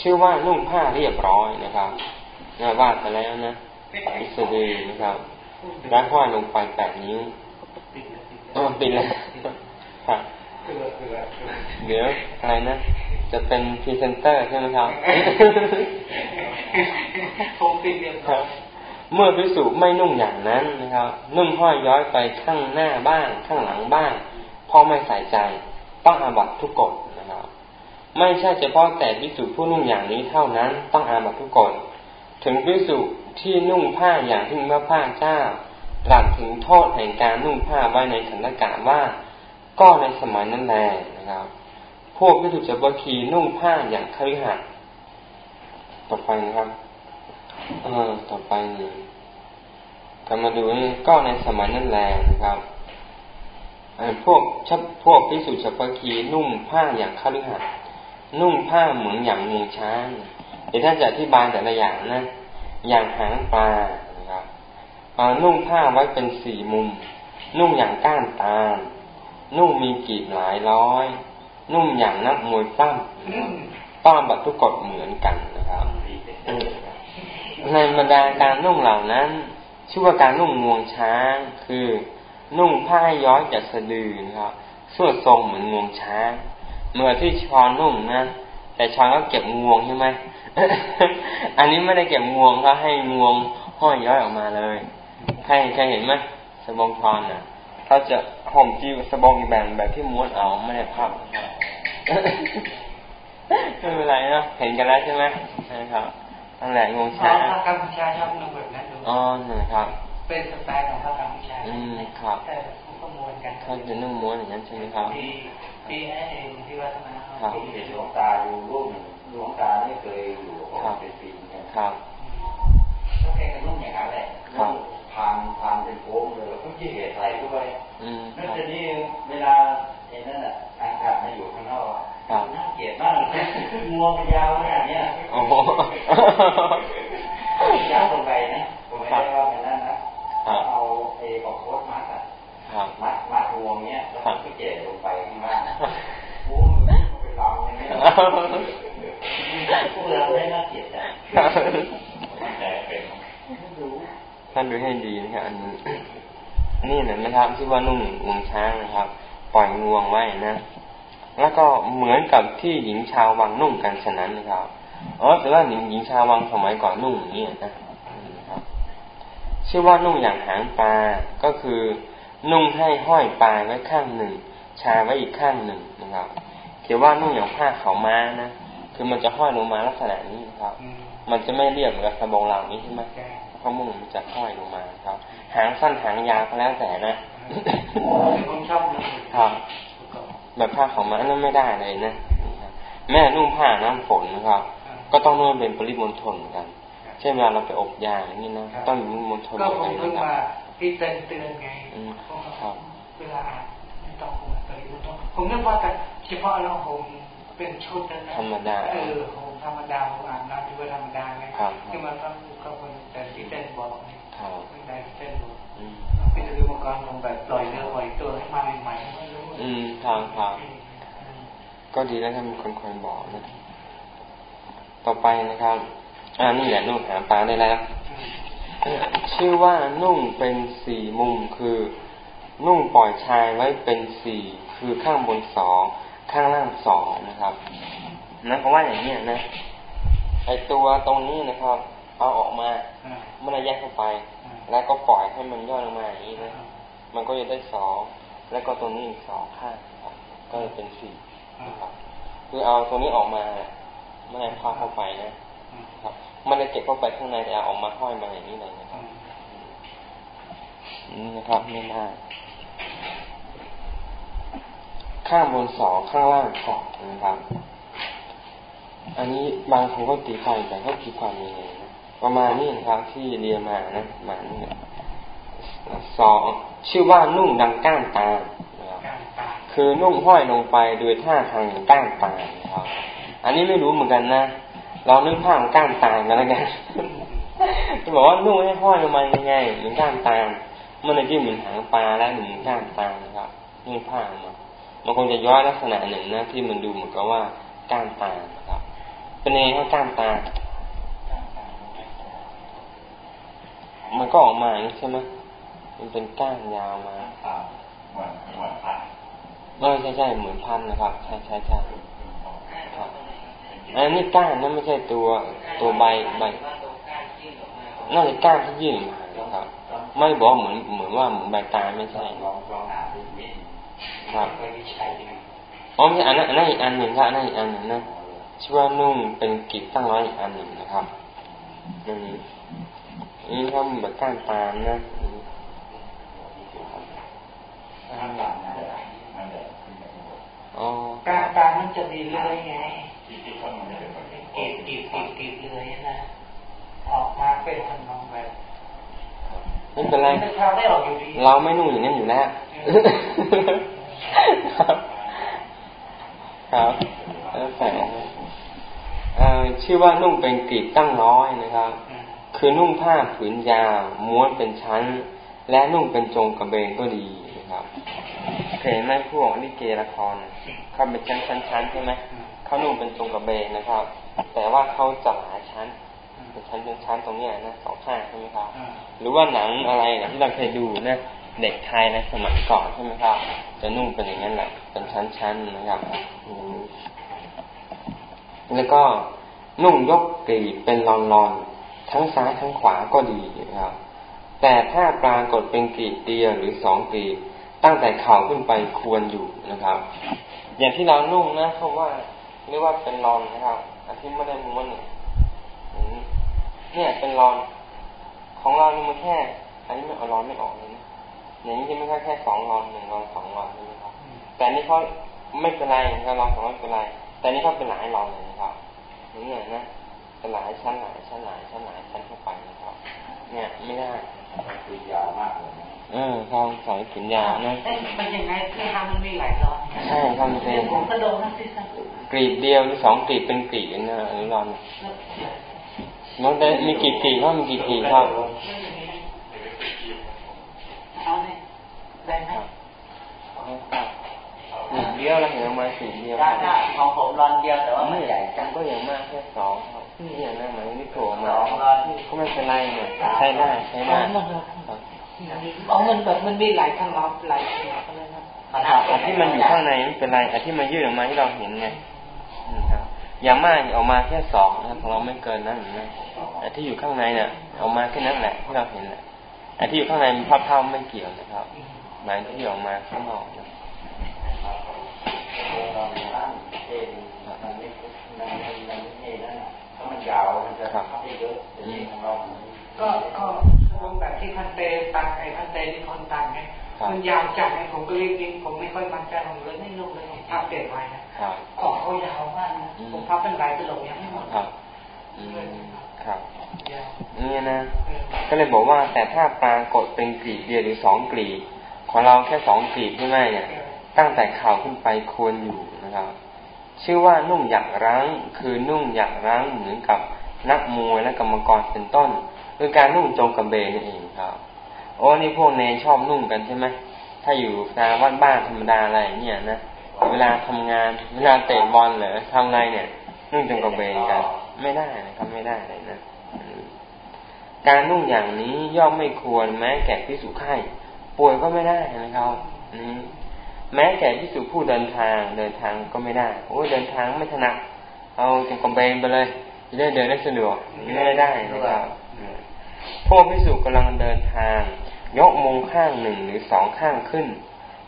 ชื่อว่านุ่งผ้าเรียบร้อยนะครับนะว่าไปแล้วนะอิสรีนะครับแล้วห้อยลงไปแปดนิ้วอ๋อปิดแล้วครับเดี๋ยวอะไรนะ จะเป็นพรีเซนเตอร์ใช่ไหมครับคงปิดเรียบร้อยเมื่อภิกษุไม่นุ่งอย่างนั้นนะครับ นุ่งห้อยย้อยไปข้างหน้าบ้าง ข้างหลังบ้างเพราะไม่ใส่ใจ ต้องอาบัติทุกกฏนะครับ ไม่ใช่เฉพาะแต่ภิกษุผู้นุ่งอย่างนี้เท่านั้น ต้องอาบัติทุกกฏถึงภิกษุที่นุ่งผ้าอย่างที่พระผู้มีพระภาคเจ้าตรัสถึงโทษแห่งการนุ่งผ้าไว้ในขันธกะว่า ก็ในสมัยนั้นแลนะครับ พวกพิสุจะบคีนุ่งผ้าอย่างคฤหัสต่อไปนะครับ เออต่อไปนี่กลับมาดูนี่ก็ในสมัยนั้นแหละนะครับพวกชัพวกพิสุทธิปกีนุ่งผ้าอย่างคฤหัสนุ่งผ้าเหมือนอย่างงวงช้างเดี๋ยวท่านจะอธิบายแต่ละอย่างนะ อย่างหางปลานะครับนุ่งผ้าไว้เป็นสี่มุม นุ่งอย่างก้านตาลนุ่งมีกีบหลายร้อย นุ่งอย่างนักมวยปั้มป้าบัตทุกกฎเหมือนกันนะครับในบรรดาการนุ่งเหล่านั้น ชื่อว่าการนุ่งงวงช้าง คือนุ่งผ้าย้อยจากสะดือนะครับส่วนทรงเหมือนงวงช้างเมื่อที่ชอนนุ่งนะแต่ชอนก็เก็บงวงใช่ไหมอันนี้ไม่ได้เก็บงวงเขาให้งวงห้อยย้อยออกมาเลยใครใครเห็นไหมสบงทอนอะ เขาจะห่มจีสบงอีกแบบแบบที่ม้วนเอาไม่ได้พับไม่เป็นไรนะเห็นกันแล้วใช่ไหมนะครับนั่นแหละงงช้าพระกัมพูชาชอบนุ่งแบบนั้นดูอ๋อนะครับ เป็นสไตล์ของพระกัมพูชาอืมครับแต่ก็ม้วนกันเขาจะนุ่งม้วนอย่างนั้นใช่ไหมครับปีปีไอ้ที่วัฒนธรรมผมเห็นหลวงตาอยู่รูปหนึ่งหลวงตาไม่เคยอยู่เป็นปีกันครับแล้วแกก็นุ่งอย่างนั้นแหละนุ่ง พานพานเป็นโค้งเลยแล้วก็ยี่เหตุใส่ด้วยนั่นจะนี่เวลาไอ้นั่นอะอากาศมาอยู่ข้างนอกน่าเกลียดมากงัวมันยาวขนาดนี้โอ้โหยาวลงไปนะผมไม่ได้ว่าเป็นนั่นนะเอาไอ้ออกโคตรมัดอะมัดมัดงวงเนี้ยแล้วก็เกลี่ยลงไปข้างล่างโอ้มันเป็นเราเนี่ยพวกเราได้น่าเกลียดอะ ท่านดูให้ดีนะครับอันนี้นี่เห็นไหมครับที่ว่านุ่งงวงช้างนะครับ ปล่อยงวงไว้นะ แล้วก็เหมือนกับที่หญิงชาววังนุ่งกันฉะนั้นนะครับอ๋อแต่ว่าหญิงหญิงชาววังสมัยก่อนนุ่งอย่างนี้นะครับชื่อว่านุ่งอย่างหางปลาก็คือ นุ่งให้ห้อยปลายไว้ข้างหนึ่ง ชาไว้อีกข้างหนึ่งนะครับเขียนว่านุ่งอย่างผ้าเขาม้านะคือมันจะห้อยลงมาลักษณะนี้นะครับ มันจะไม่เรียบเหมือนกับสบงเหล่านี้ใช่ไหม เพราะมุ่งมันจะห้อยลงมาครับ หางสั้นหางยาวก็แล้วแต่นะครับ แบบผ้าของมันนั่นไม่ได้เลยนะแม่นุ่งผ้าน้ำฝนนะครับ ก็ต้องนุ่งเป็นปริมณฑลเหมือนกัน เช่นเวลาเราไปอบยาอย่างนี้นะต้องมีมณฑลก็ผมเพิ่งมาพี่เตือนเตือนไงครับเวลาอ่านไม่ต้องปริมณฑลผมนึกว่าแต่เฉพาะเราผม เป็นชุดนั้นธรรมดาเออผมธรรมดาผมอ่านน้ำที่ว่าธรรมดาไงที่มาต้องก็คนแต่ที่เต้นบอกไม่ได้เต้นบอกเป็นเรื่องการลงแบบปล่อยเนื้อปล่อยตัวให้มาใหม่ๆอืมทางทางก็ดีแล้วถ้ามีคนคอยบอกนะต่อไปนะครับ อ่านี่แหละนุ่งหาปลาได้แล้ว ชื่อว่านุ่งเป็นสี่มุมคือ นุ่งปล่อยชายไว้เป็นสี่คือข้างบนสอง ข้างล่างสองนะครับนะเพราะว่าอย่างนี้นะไอตัวตรงนี้นะครับ เอาออกมาเมื่อไรแยกเข้าไป แล้วก็ปล่อยให้มันย่อลงมาอย่างนี้นะมันก็จะได้สองแล้วก็ตรงนี้อีกสองข้างก็จะเป็นสี่ครับคือเอาตรงนี้ออกมาไม่ให้พาเข้าไปนะครับมันจะเก็บเข้าไปข้างในแต่เอาออกมาห้อยมาอย่างนี้เลยนะครับนี่นะครับไม่น่า ข้างบนสองข้างล่างสองนะครับ อันนี้บางคนก็ตีความแต่เขาตีความยังไงนะประมาณนี้นะครับที่เรียนมานะมานี่สองชื่อว่านุ่งดังก้านตาคือนุ่งห้อยลงไปโดยท่าทางก้านตาครับ อันนี้ไม่รู้เหมือนกันนะเรานึกภาพก้านตากันแล้วกันจะบอกว่านุ่งให้ห้อยลงมายังไงเหมือนก้านตามันเลยที่เหมือนหางปลาแล้วเหมือนก้านตาครับนุ่งผ้ามา มันคงจะย้อยลักษณะหนึ่งนะที่มันดูเหมือนกับว่าก้านตาครับ เป็นไงครับก้านตา มันก็ออกมาใช่ไหมมันเป็นก้านยาวมาเหมือนเหมือนพันไม่ใช่ใช่เหมือนพันนะครับ ใช่ใช่ใช่ครับอันนี้ก้านนั่นไม่ใช่ตัวตัวใบใบน่าจะก้านที่ยื่นมาครับ ไม่บอกเหมือนเหมือนว่าเหมือนใบตาไม่ใช่ครับ อ๋อไม่ใช่อันนั้นอันนั้นอีกอันหนึ่งครับอันนั้นอีกอันหนึ่งนะชื่อว่านุ่งเป็นกิจตั้งร้อยอีกอันหนึ่งนะครับอันนี้นี่ถ้าแบบก้านตามนะก้านตามมันจะมีเลื่อยไงกีบกีบกีบกีบเลื่อยนะออกมาเป็นทำนองแบบไม่เป็นไรเราไม่นุ่งอย่างนั้นอยู่แล้ว ครับ ครับแล้วแต่ชื่อว่านุ่งเป็นกรีบตั้งร้อยนะครับ คือนุ่งผ้าผืนยาวม้วนเป็นชั้น และนุ่งเป็นจงกระเบนก็ดีนะครับเห็นไหมพวกนี่เกละครเขาเป็นชั้นชั้นชั้นใช่ไหมเขานุ่งเป็นจงกระเบนนะครับ แต่ว่าเขาจะหลายชั้นเป็นชั้นเป็นชั้นตรงนี้นะสองข้างใช่ไหมครับ หรือว่าหนังอะไรนะที่เราเคยดูนะ เด็กไทยในสมัยก่อนใช่ไหมครับ จะนุ่งเป็นอย่างนั้นแหละ เป็นชั้นๆนะครับแล้วก็นุ่งยกกรีบเป็นรอนๆทั้งซ้ายทั้งขวาก็ดีนะครับ แต่ถ้าปรากฏเป็นกรีบเดียวหรือสองกรีบตั้งแต่เข่าขึ้นไปควรอยู่นะครับ อย่างที่เรานุ่งนะเขาว่าเรียกว่าเป็นรอนนะครับอันที่ไม่ได้ม้วนเนี่ยเนี่ยเป็นรอน ของเรานี่มันแค่ อันนี้ไม่เอารอนไม่ออกเลยนะ อย่างนี้จะไม่ใช่แค่สองรอนหนึ่งรอนสองรอนใช่ไหมครับ แต่นี่เขาไม่เป็นไรก็รอนสองรอนเป็นไร แต่นี่เขาเป็นหลายรอนเลยนะครับอย่างนี้นะเป็นหลายชั้นหลายชั้นหลายชั้นหลายชั้นเข้าไปนะครับ เนี่ยไม่ได้คือยาวมากเลยเออทองสอยขีนยาวนะมันยังไงคือทำมันมีหลายรอนใช่ทำเป็นผมกระโดดนะสิกรีบเดียวหรือสองกรีบเป็นกรีบนะอันนี้รอนน้องได้มีกี่กรีบว่ามีกี่กรีบครับเอาเนี่ย ได้ไหมหนึ่งเดียวแล้วเห็นมาสี่เดียวของผมรอนเดียวแต่ว่าไม่ใหญ่จังก็อย่างมากแค่สองครับนี่อย่างนั้นหมายนี่โผล่มาก็ไม่เป็นไรเนี่ยใช้ได้ใช้ได้อ๋อมันแบบมันมีหลายทางลับหลายอะไรนะอันที่มันอยู่ข้างในไม่เป็นไรอันที่มันยืดออกมาที่เราเห็นไงนะครับอย่างมากออกมาแค่สองนะของเราไม่เกินนั้นนะอันที่อยู่ข้างในเนี่ยออกมาแค่นั้นแหละที่เราเห็นแหละอันที่อยู่ข้างในมันภาพเท่าไม่เกี่ยวนะครับ หมายที่ออกมาข้างนอกนะก็ก็ลงแบบที่พันเตตังไอ้พันเตที่คนตังไงมันยาวจัดไงผมก็เรียกจริงผมไม่ค่อยมั่นใจผมเลยไม่ลงเลยผมพับเปลี่ยนไว้นะขอเขายาวมากนะผมพับเป็นลายตลกยังไม่หมดครับนี่นะ ก็เลยบอกว่าแต่ถ้าปรากฏเป็นกรีบเดียวหรือสองกรีบ ของเราแค่สองกรีบใช่ไหมเนี่ย ตั้งแต่เข่าขึ้นไปควรอยู่นะครับ ชื่อว่านุ่งหยักรั้ง คือนุ่งหยักรั้งเหมือนกับนักมวยและกรรมกรเป็นต้นคือการนุ่งจงกระเบนนี่เองครับ โอ้นี่พวกเนชอบนุ่งกันใช่ไหมถ้าอยู่ตามวัดบ้านธรรมดาอะไรเนี่ยนะเวลาทำงาน เวลาเตะบอลหรือทำอะไรเนี่ย นุ่งจงกระเบนกัน ไม่ได้นะครับไม่ได้เลยนะการนุ่งอย่างนี้ย่อมไม่ควรแม้แก่พิสุไข่ ป่วยก็ไม่ได้นะครับนี่แม้แก่พิสุผู้เดินทางเดินทางก็ไม่ได้ โอ้เดินทางไม่ถนัดเอาจงกระเบนไปเลยจะได้เดินได้สะดวกไม่ได้นะครับพวกพิสุกำลังเดินทาง ยกมงข้างหนึ่งหรือสองข้างขึ้น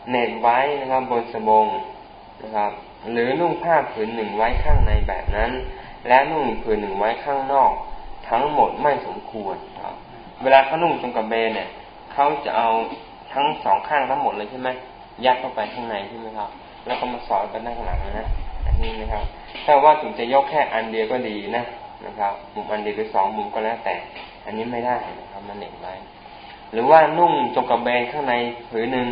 เน็ตไว้นะครับบนสบงนะครับ หรือนุ่งผ้าผืนหนึ่งไว้ข้างในแบบนั้น และนุ่งผืนหนึ่งไว้ข้างนอก ทั้งหมดไม่สมควรครับ เวลาเขานุ่งตรงกระเบนเนี่ยเขาจะเอา ทั้งสองข้างทั้งหมดเลยใช่ไหมยัดเข้าไปข้างในใช่ไหมครับ แล้วก็มาสอนกันด้านหลังนะอันนี้นะครับถ้าว่าถึงจะยกแค่อันเดียวก็ดีนะนะครับมุมอันเดียวหรือสองมุมก็แล้วแต่ อันนี้ไม่ได้นะครับมันเหน็บไว้หรือว่านุ่งจงกระเบนข้างในผืนหนึ่ง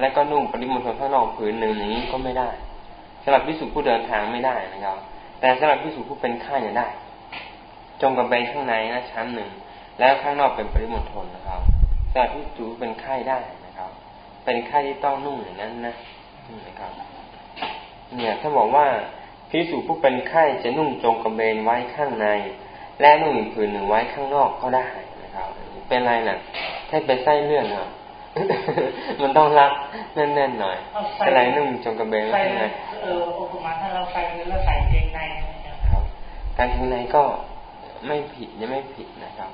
แล้วก็นุ่งปริมณฑลข้างนอกผืนหนึ่งอย่างนี้ก็ไม่ได้สำหรับพิสูจผู้เดินทางไม่ได้นะครับ แต่สำหรับพิสูจผู้เป็นข้าเนี่ยได้ จงกระเบนข้างในนะชั้นหนึ่งแล้วข้างนอกเป็นปริมณฑลนะครับสำหรับพิสูจเป็นไข้ได้ เป็นไข้ที่ต้องนุ่งอย่างนั้นนะนะครับ เนี่ยถ้าบอกว่าพิสูจผู้เป็นไข้จะนุ่งจงกระเบนไว้ข้างใน และนุ่งอีกผืนหนึ่งไว้ข้างนอกก็ได้นะครับ เป็นไรนะ่ะถ้าเป็นไส้เลื่อนเนาะมันต้องรักแน่นๆหน่อยอะไรนุ่งจงกระเบนไว้ข้างในเออโอปมาถ้าเราใส่เนื้อใส่เกงในครับการเกงในก็ไม่ผิดยังไม่ผิดนะครับ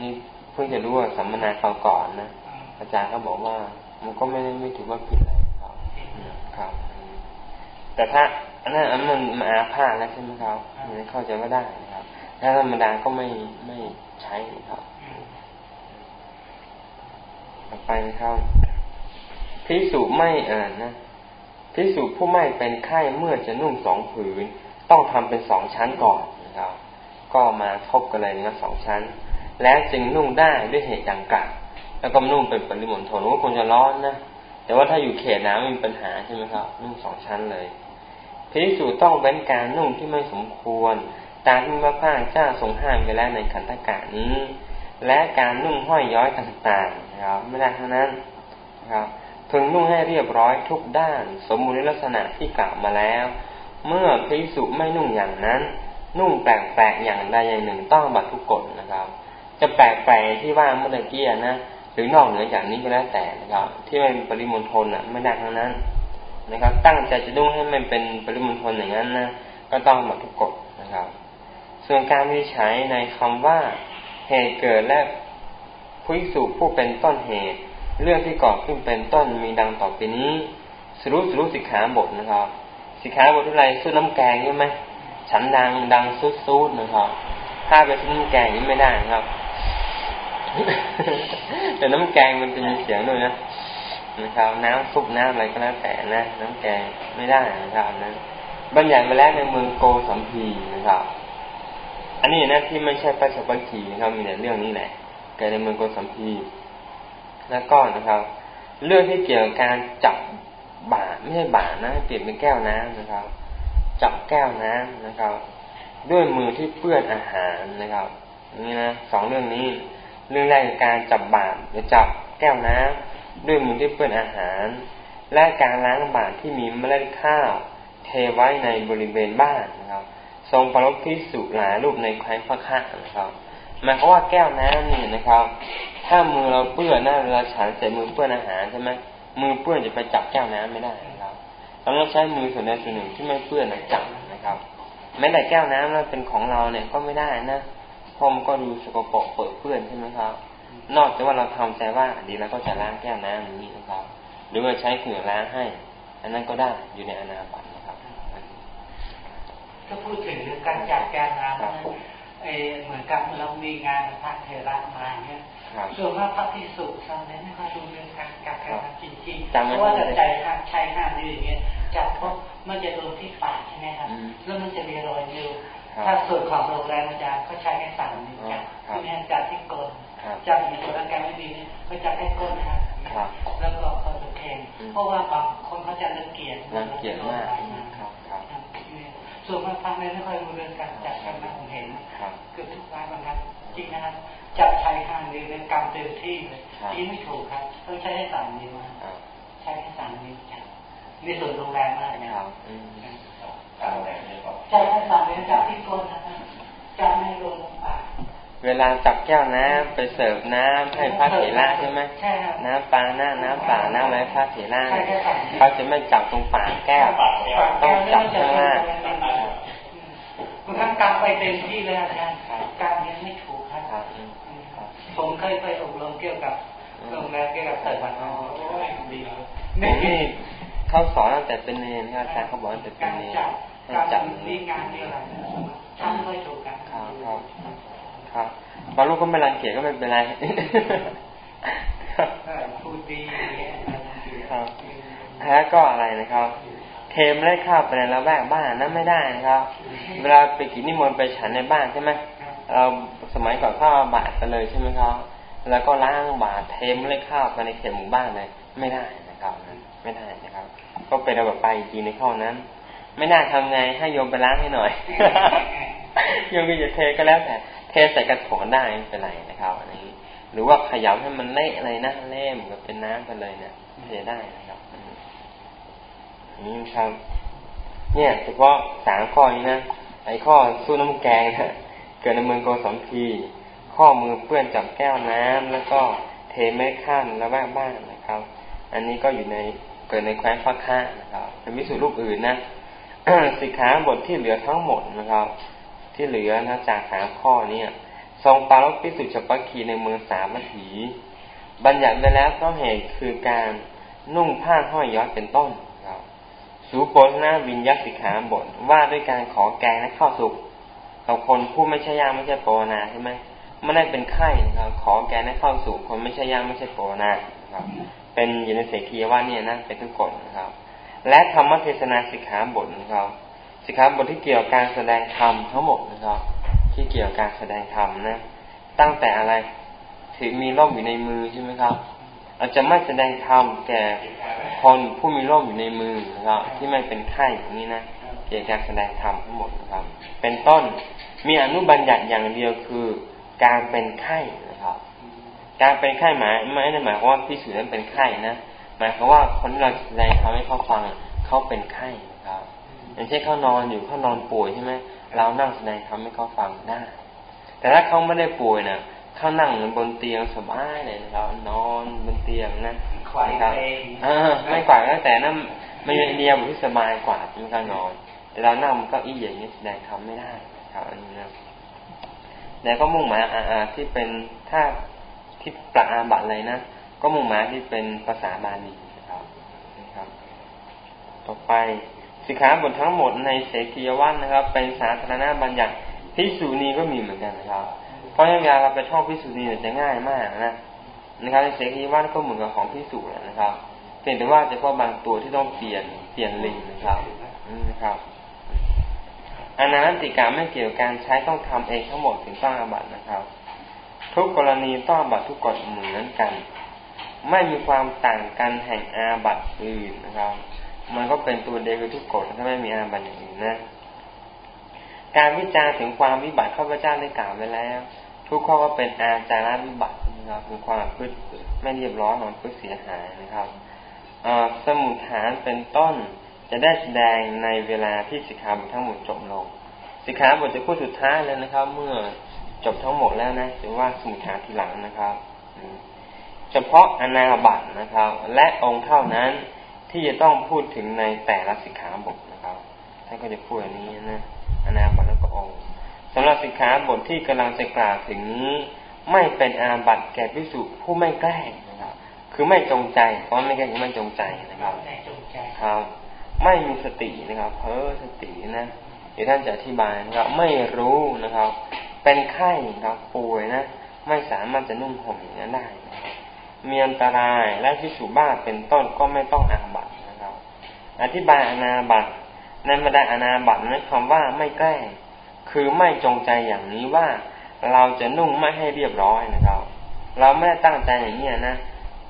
นี่เพิ่งจะรู้ว่าสัมมนาคราวก่อนนะอาจารย์ก็บอกว่า มันก็ไม่ได้ไม่ถือว่าผิดอะไรครับครับ แต่ถ้าอันนั้นอันมันมาอาผ้าแล้วใช่ไหมครับมันเข้าใจว่ได้นะครับถ้าธรรมดาก็ไม่ไม่ใช้ครับต่อไปนะครับพิสูจไม่อ่านนะพิสูจผู้ไม่เป็นไข้เมื่อจะนุ่งสองผืน ต้องทำเป็นสองชั้นก่อนนะครับ ก็มาทบกันเลยนะสองชั้น แล้วจึงนุ่งได้ด้วยเหตุดังกล่าว แล้วก็นุ่งเป็นปริมณฑลว่าคงจะร้อนนะแต่ว่าถ้าอยู่เขตน้ำมีปัญหาใช่ไหมครับนุ่งสองชั้นเลยพิสูจต้องเว้นการนุ่งที่ไม่สมควร ตามที่พระพาเจ้าทรงห้ามไปแล้วในขันธกะนี้ และการนุ่งห้อยย้อยต่างๆนะครับไม่ได้เทั้งนั้นนะครับพึงนุ่งให้เรียบร้อยทุกด้าน สมมูลลักษณะที่กล่าวมาแล้ว เมื่อพิสุไม่นุ่งอย่างนั้น นุ่งแปลกๆอย่างใดอย่างหนึ่งต้องบัตรทุกกฎนะครับ จะแปลกๆที่ว่าเมื่อกี้นะ หรือนอกเหนือจากนี้ก็แล้วแต่นะครับที่มันปริมณฑลอะไม่ได้ทั้งนั้น นะครับ ตั้งใจจะนุ่งให้มันเป็นปริมณฑลอย่างนั้นนะก็ต้องบัตรทุกกฎนะครับ ส่วนการวิใช้ในคำว่าเหตุเกิดและผู้สุผู้เป็นต้นเหตุ เรื่องที่ก่อขึ้นเป็นต้นมีดังต่อไปนี้สรุปสรุปสิกขาบทนะครับสิกขาบทที่ไรสู้น้ำแกงใช่ไหมฉันดังดังซุดซุดนะครับ ถ้าไปซื้น้ำแกงนี้ไม่ได้นะครับ แต่น้ำแกงมันจะมีเสียงด้วยนะนะครับน้ำซุปน้ำอะไรก็แล้วแต่นะน้ำแกงไม่ได้นะครับนั้นบัญญัติมาแล้วในเมืองโกสัมพีนะครับ อันนี้นะที่ไม่ใช่พระชปักีนะครับมีแต่เรื่องนี้แหละเกิดในเมืองโกสัมพีแล้วก็นะครับ เรื่องที่เกี่ยวกับการจับบาไม่ใช่บานะเปลี่ยนเป็นแก้วน้ำนะครับ จับแก้วน้ำนะครับ ด้วยมือที่เปื้อนอาหารนะครับนี่นะสองเรื่องนี้ เรื่องแรกคือการจับบาตรหรือจับแก้วน้ำด้วยมือที่เปื้อนอาหาร และการล้างบาตรที่มีเมล็ดข้าว เทไว้ในบริเวณบ้านนะครับ ทรงประลบพิสุหลายรูปในแคว้นพระค่านะครับหมายความว่าแก้วน้ำนี่นะครับ ถ้ามือเราเปื้อนหน้าเวลาฉันเสร็จมือเปื้อนอาหารใช่ไหมมือเปื้อนจะไปจับแก้วน้ำไม่ได้นะครับเราต้องใช้มือส่วนใดส่วนหนึ่งที่ไม่เปื้อนจับนะครับแม้แต่แก้วน้ำนั้นเป็นของเราเนี่ยก็ไม่ได้นะ พรมก็ดูสกปรกเปิดเปื้อนใช่ไหมครับ นอกจากว่าเราทำใจว่าดีแล้วก็จะล้างแก้วน้ำนี้นะครับ หรือว่าใช้เกลือล้างให้ อันนั้นก็ได้อยู่ในอนาบัตินะครับถ้าพูดถึงเรื่องการจับแก้วน้ำเอเหมือนกับเรามีงานพระเทระมาเนี่ยส่วนมากพระพิสุสอนไม่ค่อยรู้เรื่องการกับการจริงๆเพราะว่าแต่ใจห้ามใช้ห้ามนี่อย่างเงี้ยจับเพราะมันจะโดนที่ปากใช่ไหมครับแล้วมันจะมีรอยนิ้ว ถ้าส่วนของโรงแรมอาจารย์เขาใช้แค่สามนิ้วจับที่นี่จับที่ก้นจับอย่างตัวร่างกายไม่ดีเนี่ยเขาจับแค่ก้นนะครับ แล้วก็เขาจะเข่งเพราะว่าบางคนเขาจะรังเกียจรังเกียจมากส่วนมากฟังเลยไม่ค่อยรู้เรื่องการจับกันนะผมเห็นเกือบทุกรายบางครั้งจริงนะครับจับชายห่างเลยเป็นกรรมเต็มที่เลยนี่ไม่ถูกครับต้องใช้ให้สามนิ้วใช้ให้สามนิ้วจับในส่วนโรงแรมมากนะครับ จับให้สามนิ้วจับที่ก้นนะครับจับไม่ลงปากเวลาจับแก้วน้ำไปเสิร์ฟน้ำให้พระเถระใช่ไหมน้ำปลาหน้าน้ำปลาน้ำอะไรพระเถระเขาจะไม่จับตรงปากแก้วต้องจับข้างล่างคุณท่านกำไปเต็มที่เลยอาจารย์การยังไม่ถูกครับผมเคยไปอบรมเกี่ยวกับโรงแรมเกี่ยวกับเสิร์ฟอาหารดีนี่ เขาสอนตั้งแต่เป็นเนรอาจารย์เขาบอกตั้งแต่เป็นเนรให้จับมีงานนี่อะไรทำไม่ถูกกันครับครับบางลูกก็ไม่รังเกียจก็ไม่เป็นไรพูดดีครับแท้ก็อะไรนะครับ เทมไล่ข้าวไปในละแวกบ้านนั้นไม่ได้นะครับ เวลาไปกินนิมนต์ไปฉันในบ้านใช่ไหมเราสมัยก่อนข้าวบาทไปเลยใช่ไหมครับแล้วก็ล้างบาทเทมไล่ข้าวไปในเขตหมู่บ้านเลยไม่ได้นะครับ ไม่ได้นะครับ ก็เป็นระบบไปจริงในข้อนั้น ไม่ได้ทำไงให้โยมไปล้างให้หน่อยโยมก็จะเทก็แล้วแต่เทใส่กระถางได้ไม่เป็นไรนะครับอันนี้ หรือว่าขยำให้มันเละอะไรนะเละเหมือนกับเป็นน้ำไปเลยเนี่ยเทได้นะครับนี่ครับ เนี่ยเฉพาะสามข้อนี้นะไอ้ข้อสู้น้ำแกงเกิดในเมืองโกสัมพีข้อมือเปื้อนจับแก้วน้ำแล้วก็เทเม็ดข้ามแล้วบ้างบ้างนะครับ อันนี้ก็อยู่ในเกิดในแคว้นพักค่านะครับเป็นวิสุรูปอื่นนะสิกขาบทที่เหลือทั้งหมดนะครับ ที่เหลือนะจากสาข้อเนี่ยทรงปาลพิสุฉปัคีในเมืองสามมัถี บัญญัติไปแล้วก็เหตุคือการนุ่งผ้าห้อยย้อยเป็นต้นสูโปชนาวินยักสิกขาบทว่าด้วยการขอแกงและข้าวสุกกับคนผู้ไม่ใช่ย่างไม่ใช่ปวนาใช่ไหมไม่ได้เป็นไข่นะครับ ขอแกงและข้าวสุกคนไม่ใช่ย่างไม่ใช่ปวนาครับ เป็นอยู่ในเสกียว่าเนี่ยนะเป็นทุกกฎนะครับ และธรรมเทศนาสิกขาบทนะครับสิกขาบทที่เกี่ยวกับการแสดงธรรมทั้งหมดนะครับ ที่เกี่ยวกับการแสดงธรรมนะตั้งแต่อะไรถือมีร่มอยู่ในมือใช่ไหมครับอาจจะไม่แสดงธรรมแก่คนผู้มีโรคอยู่ในมือนะครับที่ไม่เป็นไข้อย่างนี้นะเกี่ยวกับการแสดงธรรมทั้งหมดนะครับ เป็นต้นมีอนุบัญญัติอย่างเดียวคือการเป็นไข้นะครับ การเป็นไข้หมายไม่ได้หมายความว่าพิสูจน์นั้นเป็นไข้นะหมายความว่าคนที่เราแสดงธรรมให้เขาฟังเขาเป็นไข้นะครับอย่างเช่นเขานอนอยู่เขานอนป่วยใช่ไหมเรานั่งแสดงธรรมให้เขาฟังได้ แต่ถ้าเขาไม่ได้ป่วยนะเขานั่งบนเตียงสบายเลยนะครับนอนบนเตียงนะนะครับไม่กว่าแต่นั้นไม่เดียวที่สบายกว่าที่การนอน แต่เรานั่งมันก็อีอย่างนี้แสดงทำไม่ได้ครับอันนี้นะแล้วก็มุ่งหมายอาที่เป็นถ้า ที่ประอาบัตเลยนะ ก็มุ่งหมายที่เป็นภาษาบาลีนะครับนะครับ ต่อไปสิกขาบททั้งหมดในเสกียวันนะครับ เป็นสาธารณบัญญัติพิสูนีก็มีเหมือนกันนะครับ เพราะอยางเราไปท่องพิสูนีจะง่ายมากนะนะครับในเสกียวันก็เหมือนกับของพิสูจน์นะครับเพียงแต่ว่าจะพาะบางตัวที่ต้องเปลี่ยนเปลี่ยนลิงนะครับนะครับอนาติกาไม่เกี่ยวกับการใช้ต้องทำเองทั้งหมดถึงต้องอาบัตนะครับ ทุกกรณีต้องอาบัตทุกกฎเหมือนกัน ไม่มีความต่างกันแห่งอาบัตอื่นนะครับ มันก็เป็นตัวเดียวกับทุกกฎถ้าไม่มีอาบัตอย่างอื่นนะการวิจารถึงความวิบัติข้าพเจ้าได้กล่าวไว้แล้ว ทุกข้อก็เป็นอาจารวิบัตินะครับคือความพืชไม่เรียบร้อยของพืชเสียหายนะครับสมุทฐานเป็นต้นจะได้แสดงในเวลาที่สิกขาบททั้งหมดจบลงสิกขาบทจะพูดสุดท้ายแล้วนะครับ เมื่อ จบทั้งหมดแล้วนะถือว่าสมุทฐานทีหลังนะครับเฉพาะอนาบัตนะครับ และองค์เท่านั้นที่จะต้องพูดถึงในแต่ละสิกขาบทนะครับท่านก็จะพูดอันนี้นะอนาบัตแล้วก็องค์สำหรับสิกขาบทที่กำลังจะกล่าวถึงนี้ไม่เป็นอาบัตแก่พิสุผู้ไม่แกล้งนะครับ คือไม่จงใจเพราะไม่แกล้งไม่จงใจนะครับครับ ไม่มีสตินะครับ เพ้อสตินะเดี๋ยวท่านจะอธิบายนะครับ ไม่รู้นะครับ เป็นไข้ครับป่วยนะไม่สามารถจะนุ่งห่มอย่างนั้นได้มีอันตรายและพิสุบ้าเป็นต้นก็ไม่ต้องอาบัตนะครับ อธิบายอนาบัตในบรรดาอนาบัตนั้นคำว่าไม่แกล้งคือไม่จงใจอย่างนี้ว่าเราจะนุ่งไม่ให้เรียบร้อยนะครับ เราไม่ได้ตั้งใจอย่างนี้นะ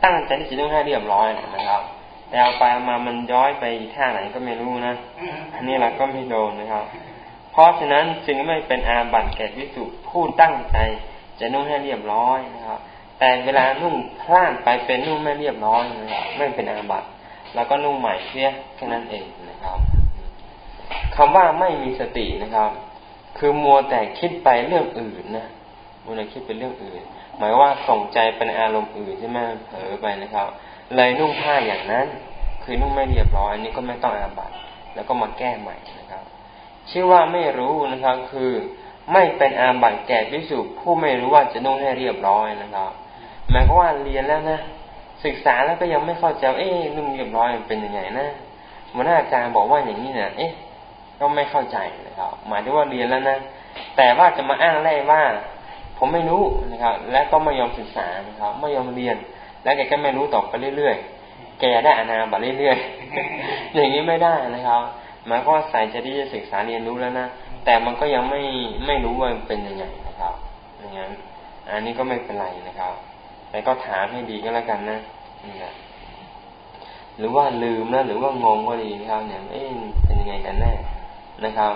ตั้งใจที่จะนุ่งให้เรียบร้อยนะครับ แต่เอาไปมามันย้อยไปท่าไหนก็ไม่รู้นะอันนี้เราก็ไม่โดนนะครับ เพราะฉะนั้นจึงไม่เป็นอาบัติแก่วิสุผู้ตั้งใจ จะนุ่งให้เรียบร้อยนะครับ แต่เวลานุ่งพลาดไปเป็นนุ่งไม่เรียบร้อยนะครับไม่เป็นอาบัติแล้วก็นุ่งใหม่เพียแค่นั้นเองนะครับคำว่าไม่มีสตินะครับ คือมัวแต่คิดไปเรื่องอื่นนะมัวแต่คิดไปเรื่องอื่น หมายว่าส่งใจเป็นอารมณ์อื่นใช่ไหมเผลอไปนะครับ เลยนุ่งผ้าอย่างนั้น คือนุ่งไม่เรียบร้อยอันนี้ก็ไม่ต้องอาบัติแล้วก็มาแก้ใหม่นะครับ ชื่อว่าไม่รู้นะครับคือ ไม่เป็นอาบัตแก่พิสุผู้ไม่รู้ว่าจะนุ่งให้เรียบร้อยนะครับหมายความว่าเรียนแล้วนะศึกษาแล้วก็ยังไม่เข้าใจเอ๊ะนุ่งเรียบร้อยมันเป็นยังไงนะมันอาจารย์บอกว่าอย่างนี้เนี่ยเอ๊ะ ก็ไม่เข้าใจนะครับ หมายถึงว่าเรียนแล้วนะแต่ว่าจะมาอ้างแร่ว่า ผมไม่รู้นะครับ และก็ไม่ยอมศึกษานะครับไม่ยอมเรียน แล้วแกก็ไม่รู้ต่อไปเรื่อยๆแกได้อนาบัตเรื่อยๆอย่างนี้ไม่ได้นะครับ มายก็ใส่ใจที่จะศึกษาเรียนรู้แล้วนะแต่มันก็ยังไม่ไม่รู้ว่าเป็นยังไงนะครับอย่างนั้นอันนี้ก็ไม่เป็นไรนะครับแต่ก็ถามให้ดีก็แล้วกันนะนี่นะหรือว่าลืมนะหรือว่างงก็ดีนะครับเนี่ยเอ๊ะเป็นยังไงกันแน่นะครับ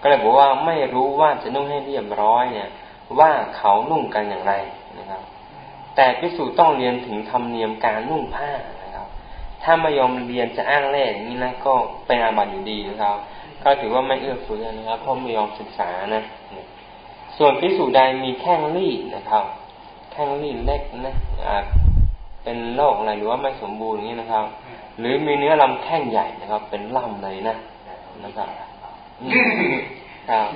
ก็เลยบอกว่าไม่รู้ว่าจะนุ่งให้เรียบร้อยเนี่ย ว่าเขานุ่งกันอย่างไรนะครับ แต่พิสูจน์ต้องเรียนถึงธรรมเนียมการนุ่งผ้านะ ถ้าไม่ยอมเรียนจะอ้างแรกอย่างนี้นะก็เป็นอาบัติอยู่ดีนะครับ ก็ถือว่าไม่เอื้อเฟื้อนะครับเพราะไม่ยอมศึกษานะ ส่วนพิสูจใดมีแข้งรีดนะครับ แข้งรีดเล็กนะอาจเป็นโรคอะไรหรือว่าไม่สมบูรณ์อย่างนี้นะครับ หรือมีเนื้อลำแข้งใหญ่นะครับ เป็นล่ำเลยนะนะครับครับ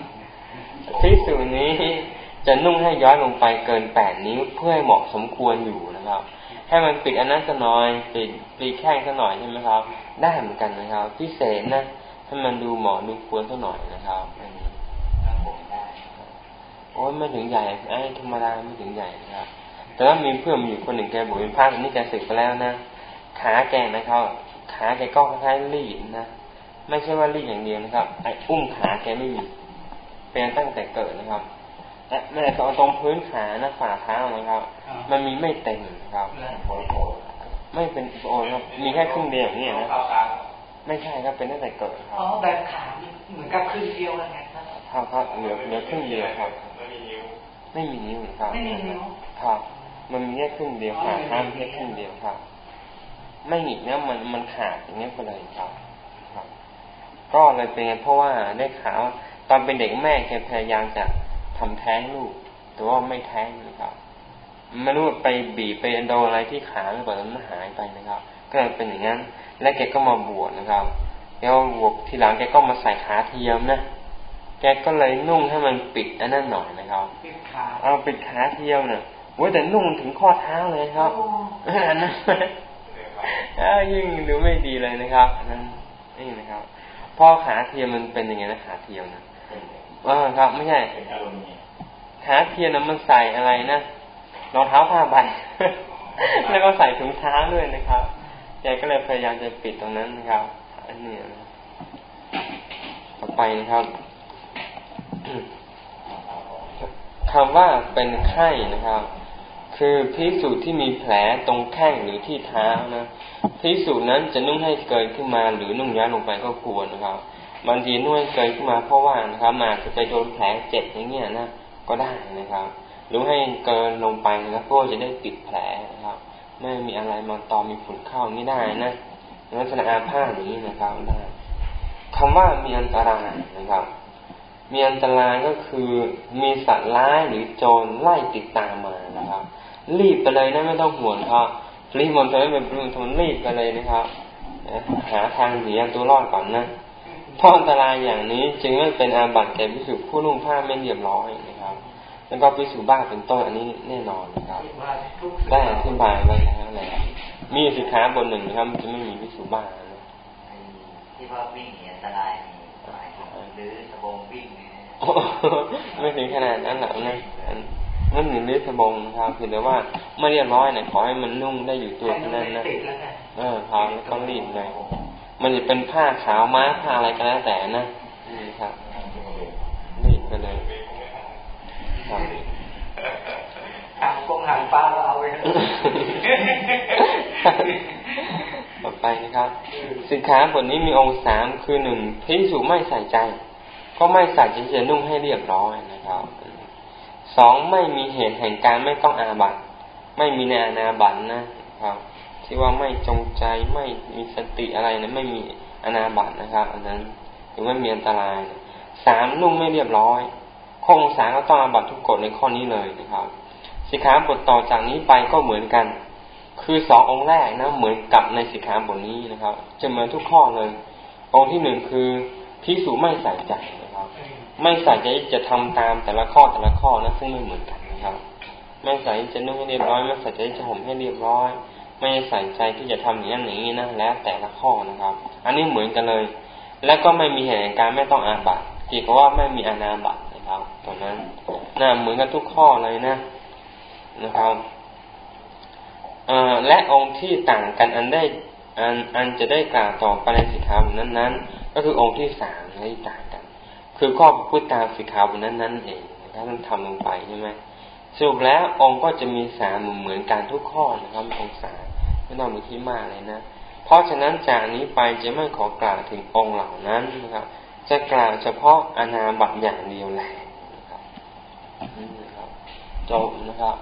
พิสูจนี้จะนุ่งให้ย้อยลงไปเกินแปดนิ้วเพื่อให้เหมาะสมควรอยู่นะครับ ให้มันปิดอันนั้นสักหน่อยปิดปีแข้งสักหน่อยใช่ไหมครับ ได้เหมือนกันนะครับ พิเศษนะให้มันดูเหมาะดูควรสักหน่อยนะครับอันนี้โอ้ยไม่ถึงใหญ่ไอ้ธรรมดาไม่ถึงใหญ่นะครับ แต่ว่ามีเพื่อนอยู่คนหนึ่งแกบอกเป็นภาพนี้แกสึกไปแล้วนะขาแกนะครับขาแกก็คล้ายรีดนะไม่ใช่ว่ารีดอย่างเดียวนะครับไอ้อุ้มขาแกไม่มีเป็นตั้งแต่เกิดนะครับ และแม่ตรงตรงพื้นขานะฝ่าเท้านะครับ มันมีไม่เต็มครับไม่เป็นโอนครับ มีแค่ครึ่งเดียวนี่นะไม่ใช่ครับเป็นตั้งแต่เกิดครับอ๋อแบบขาเหมือนกับครึ่งเดียวอะไรครับครับครับเหลือเหลือครึ่งเดียวครับ ไม่มีนิ้วไม่มีนิ้วครับไม่มีนิ้วครับ มันมีแค่ครึ่งเดียวขาดห้ามแค่ครึ่งเดียวครับ ไม่หงิกเนี่ยมันมันขาดอย่างเงี้ยไปเลยครับครับ ก็เลยเป็นเพราะว่าได้ข่าวตอนเป็นเด็กแม่แกพยายามจะ ทำแท้งลูก แต่ว่าไม่แท้งนะครับไม่รู้ไปบีไปโดนอะไรที่ขาหรือเปล่ามันหายไปนะครับ ก็เลยเป็นอย่างนั้น และแกก็มาบวชนะครับแล้วบวชทีหลังแกก็มาใส่ขาเทียมนะแกก็เลยนุ่งให้มันปิดอันนั้นหน่อยนะครับปิดขาเอาปิดขาเทียมเนี่ยโว้แต่นุ่งถึงข้อเท้าเลยครับอันนั้นยิ่งดูไม่ดีเลยนะครับอันนั้นนี่นะครับพอขาเทียมมันเป็นยังไงนะขาเทียมนะ เออครับไม่ใช่ขาเทียมนั้นมันใส่อะไรนะรองเท้าผ้าใบแล้วก็ใส่ถุงเท้าด้วยนะครับแกก็เลยพยายามจะปิดตรงนั้นนะครับ อันนี้นะต่อไปนะครับคำว่าเป็นไข้นะครับ คือพิสูจน์ที่มีแผลตรงแข้งหรือที่เท้านะพิสูจน์นั้นจะนุ่งให้เกินขึ้นมาหรือนุ่งย้ายลงไปก็ควรนะครับ บางทีนุ่งเกินขึ้นมาเพราะว่านะครับมาจะไปโดนแผลเจ็บอย่างเงี้ยนะก็ได้นะครับ หรือให้เกินลงไปนะครับเพื่อจะได้ปิดแผลนะครับ ไม่มีอะไรมาตอมีฝุ่นเข้าไม่ได้นะลักษณะอาภาษนี้นะครับได้คำว่ามีอันตรายนะครับ มีอันตรายก็คือมีสัตว์ร้ายหรือโจรไล่ติดตามมานะครับ รีบไปเลยนะไม่ต้องห่วงครับรีบมันจะไม่เป็นปรุงทนรีบไปเลยนะครับหาทางหนีตัวรอดก่อนนะ เพราะอันตรายอย่างนี้จึงไม่เป็นอาบัติแก่พิสุผู้นุ่งผ้าไม่เรียบร้อยนะครับแล้วก็พิสูจบ้าเป็นต้นอันนี้แน่นอนนะครับ ได้อธิบายไว้แล้วแหละมีสินค้าบนหนึ่งนะครับจะไม่มีพิสูจบ้านะที่ว่าวิ่งอันตรายหรือสบงวิ่งไม่ถึงขนาดนั้นหรอกนะนั่นหนึ่งเรือสบงครับคือแต่ว่าไม่เรียบร้อยเนี่ยขอให้มันนุ่งได้อยู่ตัวเท่านั้นนะเออครับแล้วก็รีดเลย มันจะเป็นผ้าขาวม้าผ้าอะไรก็แล้วแต่นะนี่ครับรีดไปเลยทางกงหันปลาเอาไปต่อไปนะครับสินค้าบทนี้มีองค์สามคือหนึ่งพิสูจไม่ใส่ใจ ก็ไม่ใส่ใจจะนุ่งให้เรียบร้อยนะครับสองไม่มีเหตุแห่งการไม่ต้องอาบัตไม่มีในอาณาบัตนะครับ ที่ว่าไม่จงใจไม่มีสติอะไรนะไม่มีอนาบัตนะครับ อันนั้นหรือไม่มีอันตรายสามนุ่งไม่เรียบร้อยข้อองศาก็ต้องอาบัตทุกกฎในข้อนี้เลยนะครับสิกขาบทต่อจากนี้ไปก็เหมือนกัน คือสององค์แรกนะเหมือนกับในสิกขาบทนี้นะครับ จะเหมือนทุกข้อเลย องค์ที่หนึ่งคือพิสูจไม่ใส่ใจนะครับ ไม่ใส่ใจจะทำตามแต่ละข้อแต่ละข้อนะซึ่งไม่เหมือนกันนะครับ ไม่ใส่จะนุ่งให้เรียบร้อย ไม่ใส่ใจจะห่มให้เรียบร้อย ไม่ใส่ใจที่จะทำอย่างนั้นอย่างนี้นะแล้วแต่ละข้อนะครับ อันนี้เหมือนกันเลย และก็ไม่มีเหตุการณ์ไม่ต้องอาบัตเกี่ยวกับว่าไม่มีอนาบัตนะครับตรงนั้นน่าเหมือนกันทุกข้อเลยนะนะครับและองค์ที่ต่างกันอันได้อันอันจะได้กล่าวต่อไปในสิกขาบทนั้นๆ ก็คือองค์ที่สามที่ต่างกัน คือข้อพูดตามสิกขาบทนั้นๆเองนะครับมันทำลงไปใช่ไหมสรุปแล้วองค์ก็จะมีสามเหมือนกันทุกข้อนะครับองค์สาม ไม่ต้องมีที่มากเลยนะ เพราะฉะนั้นจากนี้ไปจะไม่ขอกล่าวถึงองค์เหล่านั้นนะครับ จะกล่าวเฉพาะอนาบัตอย่างเดียวแหละนะครับจบนะครับ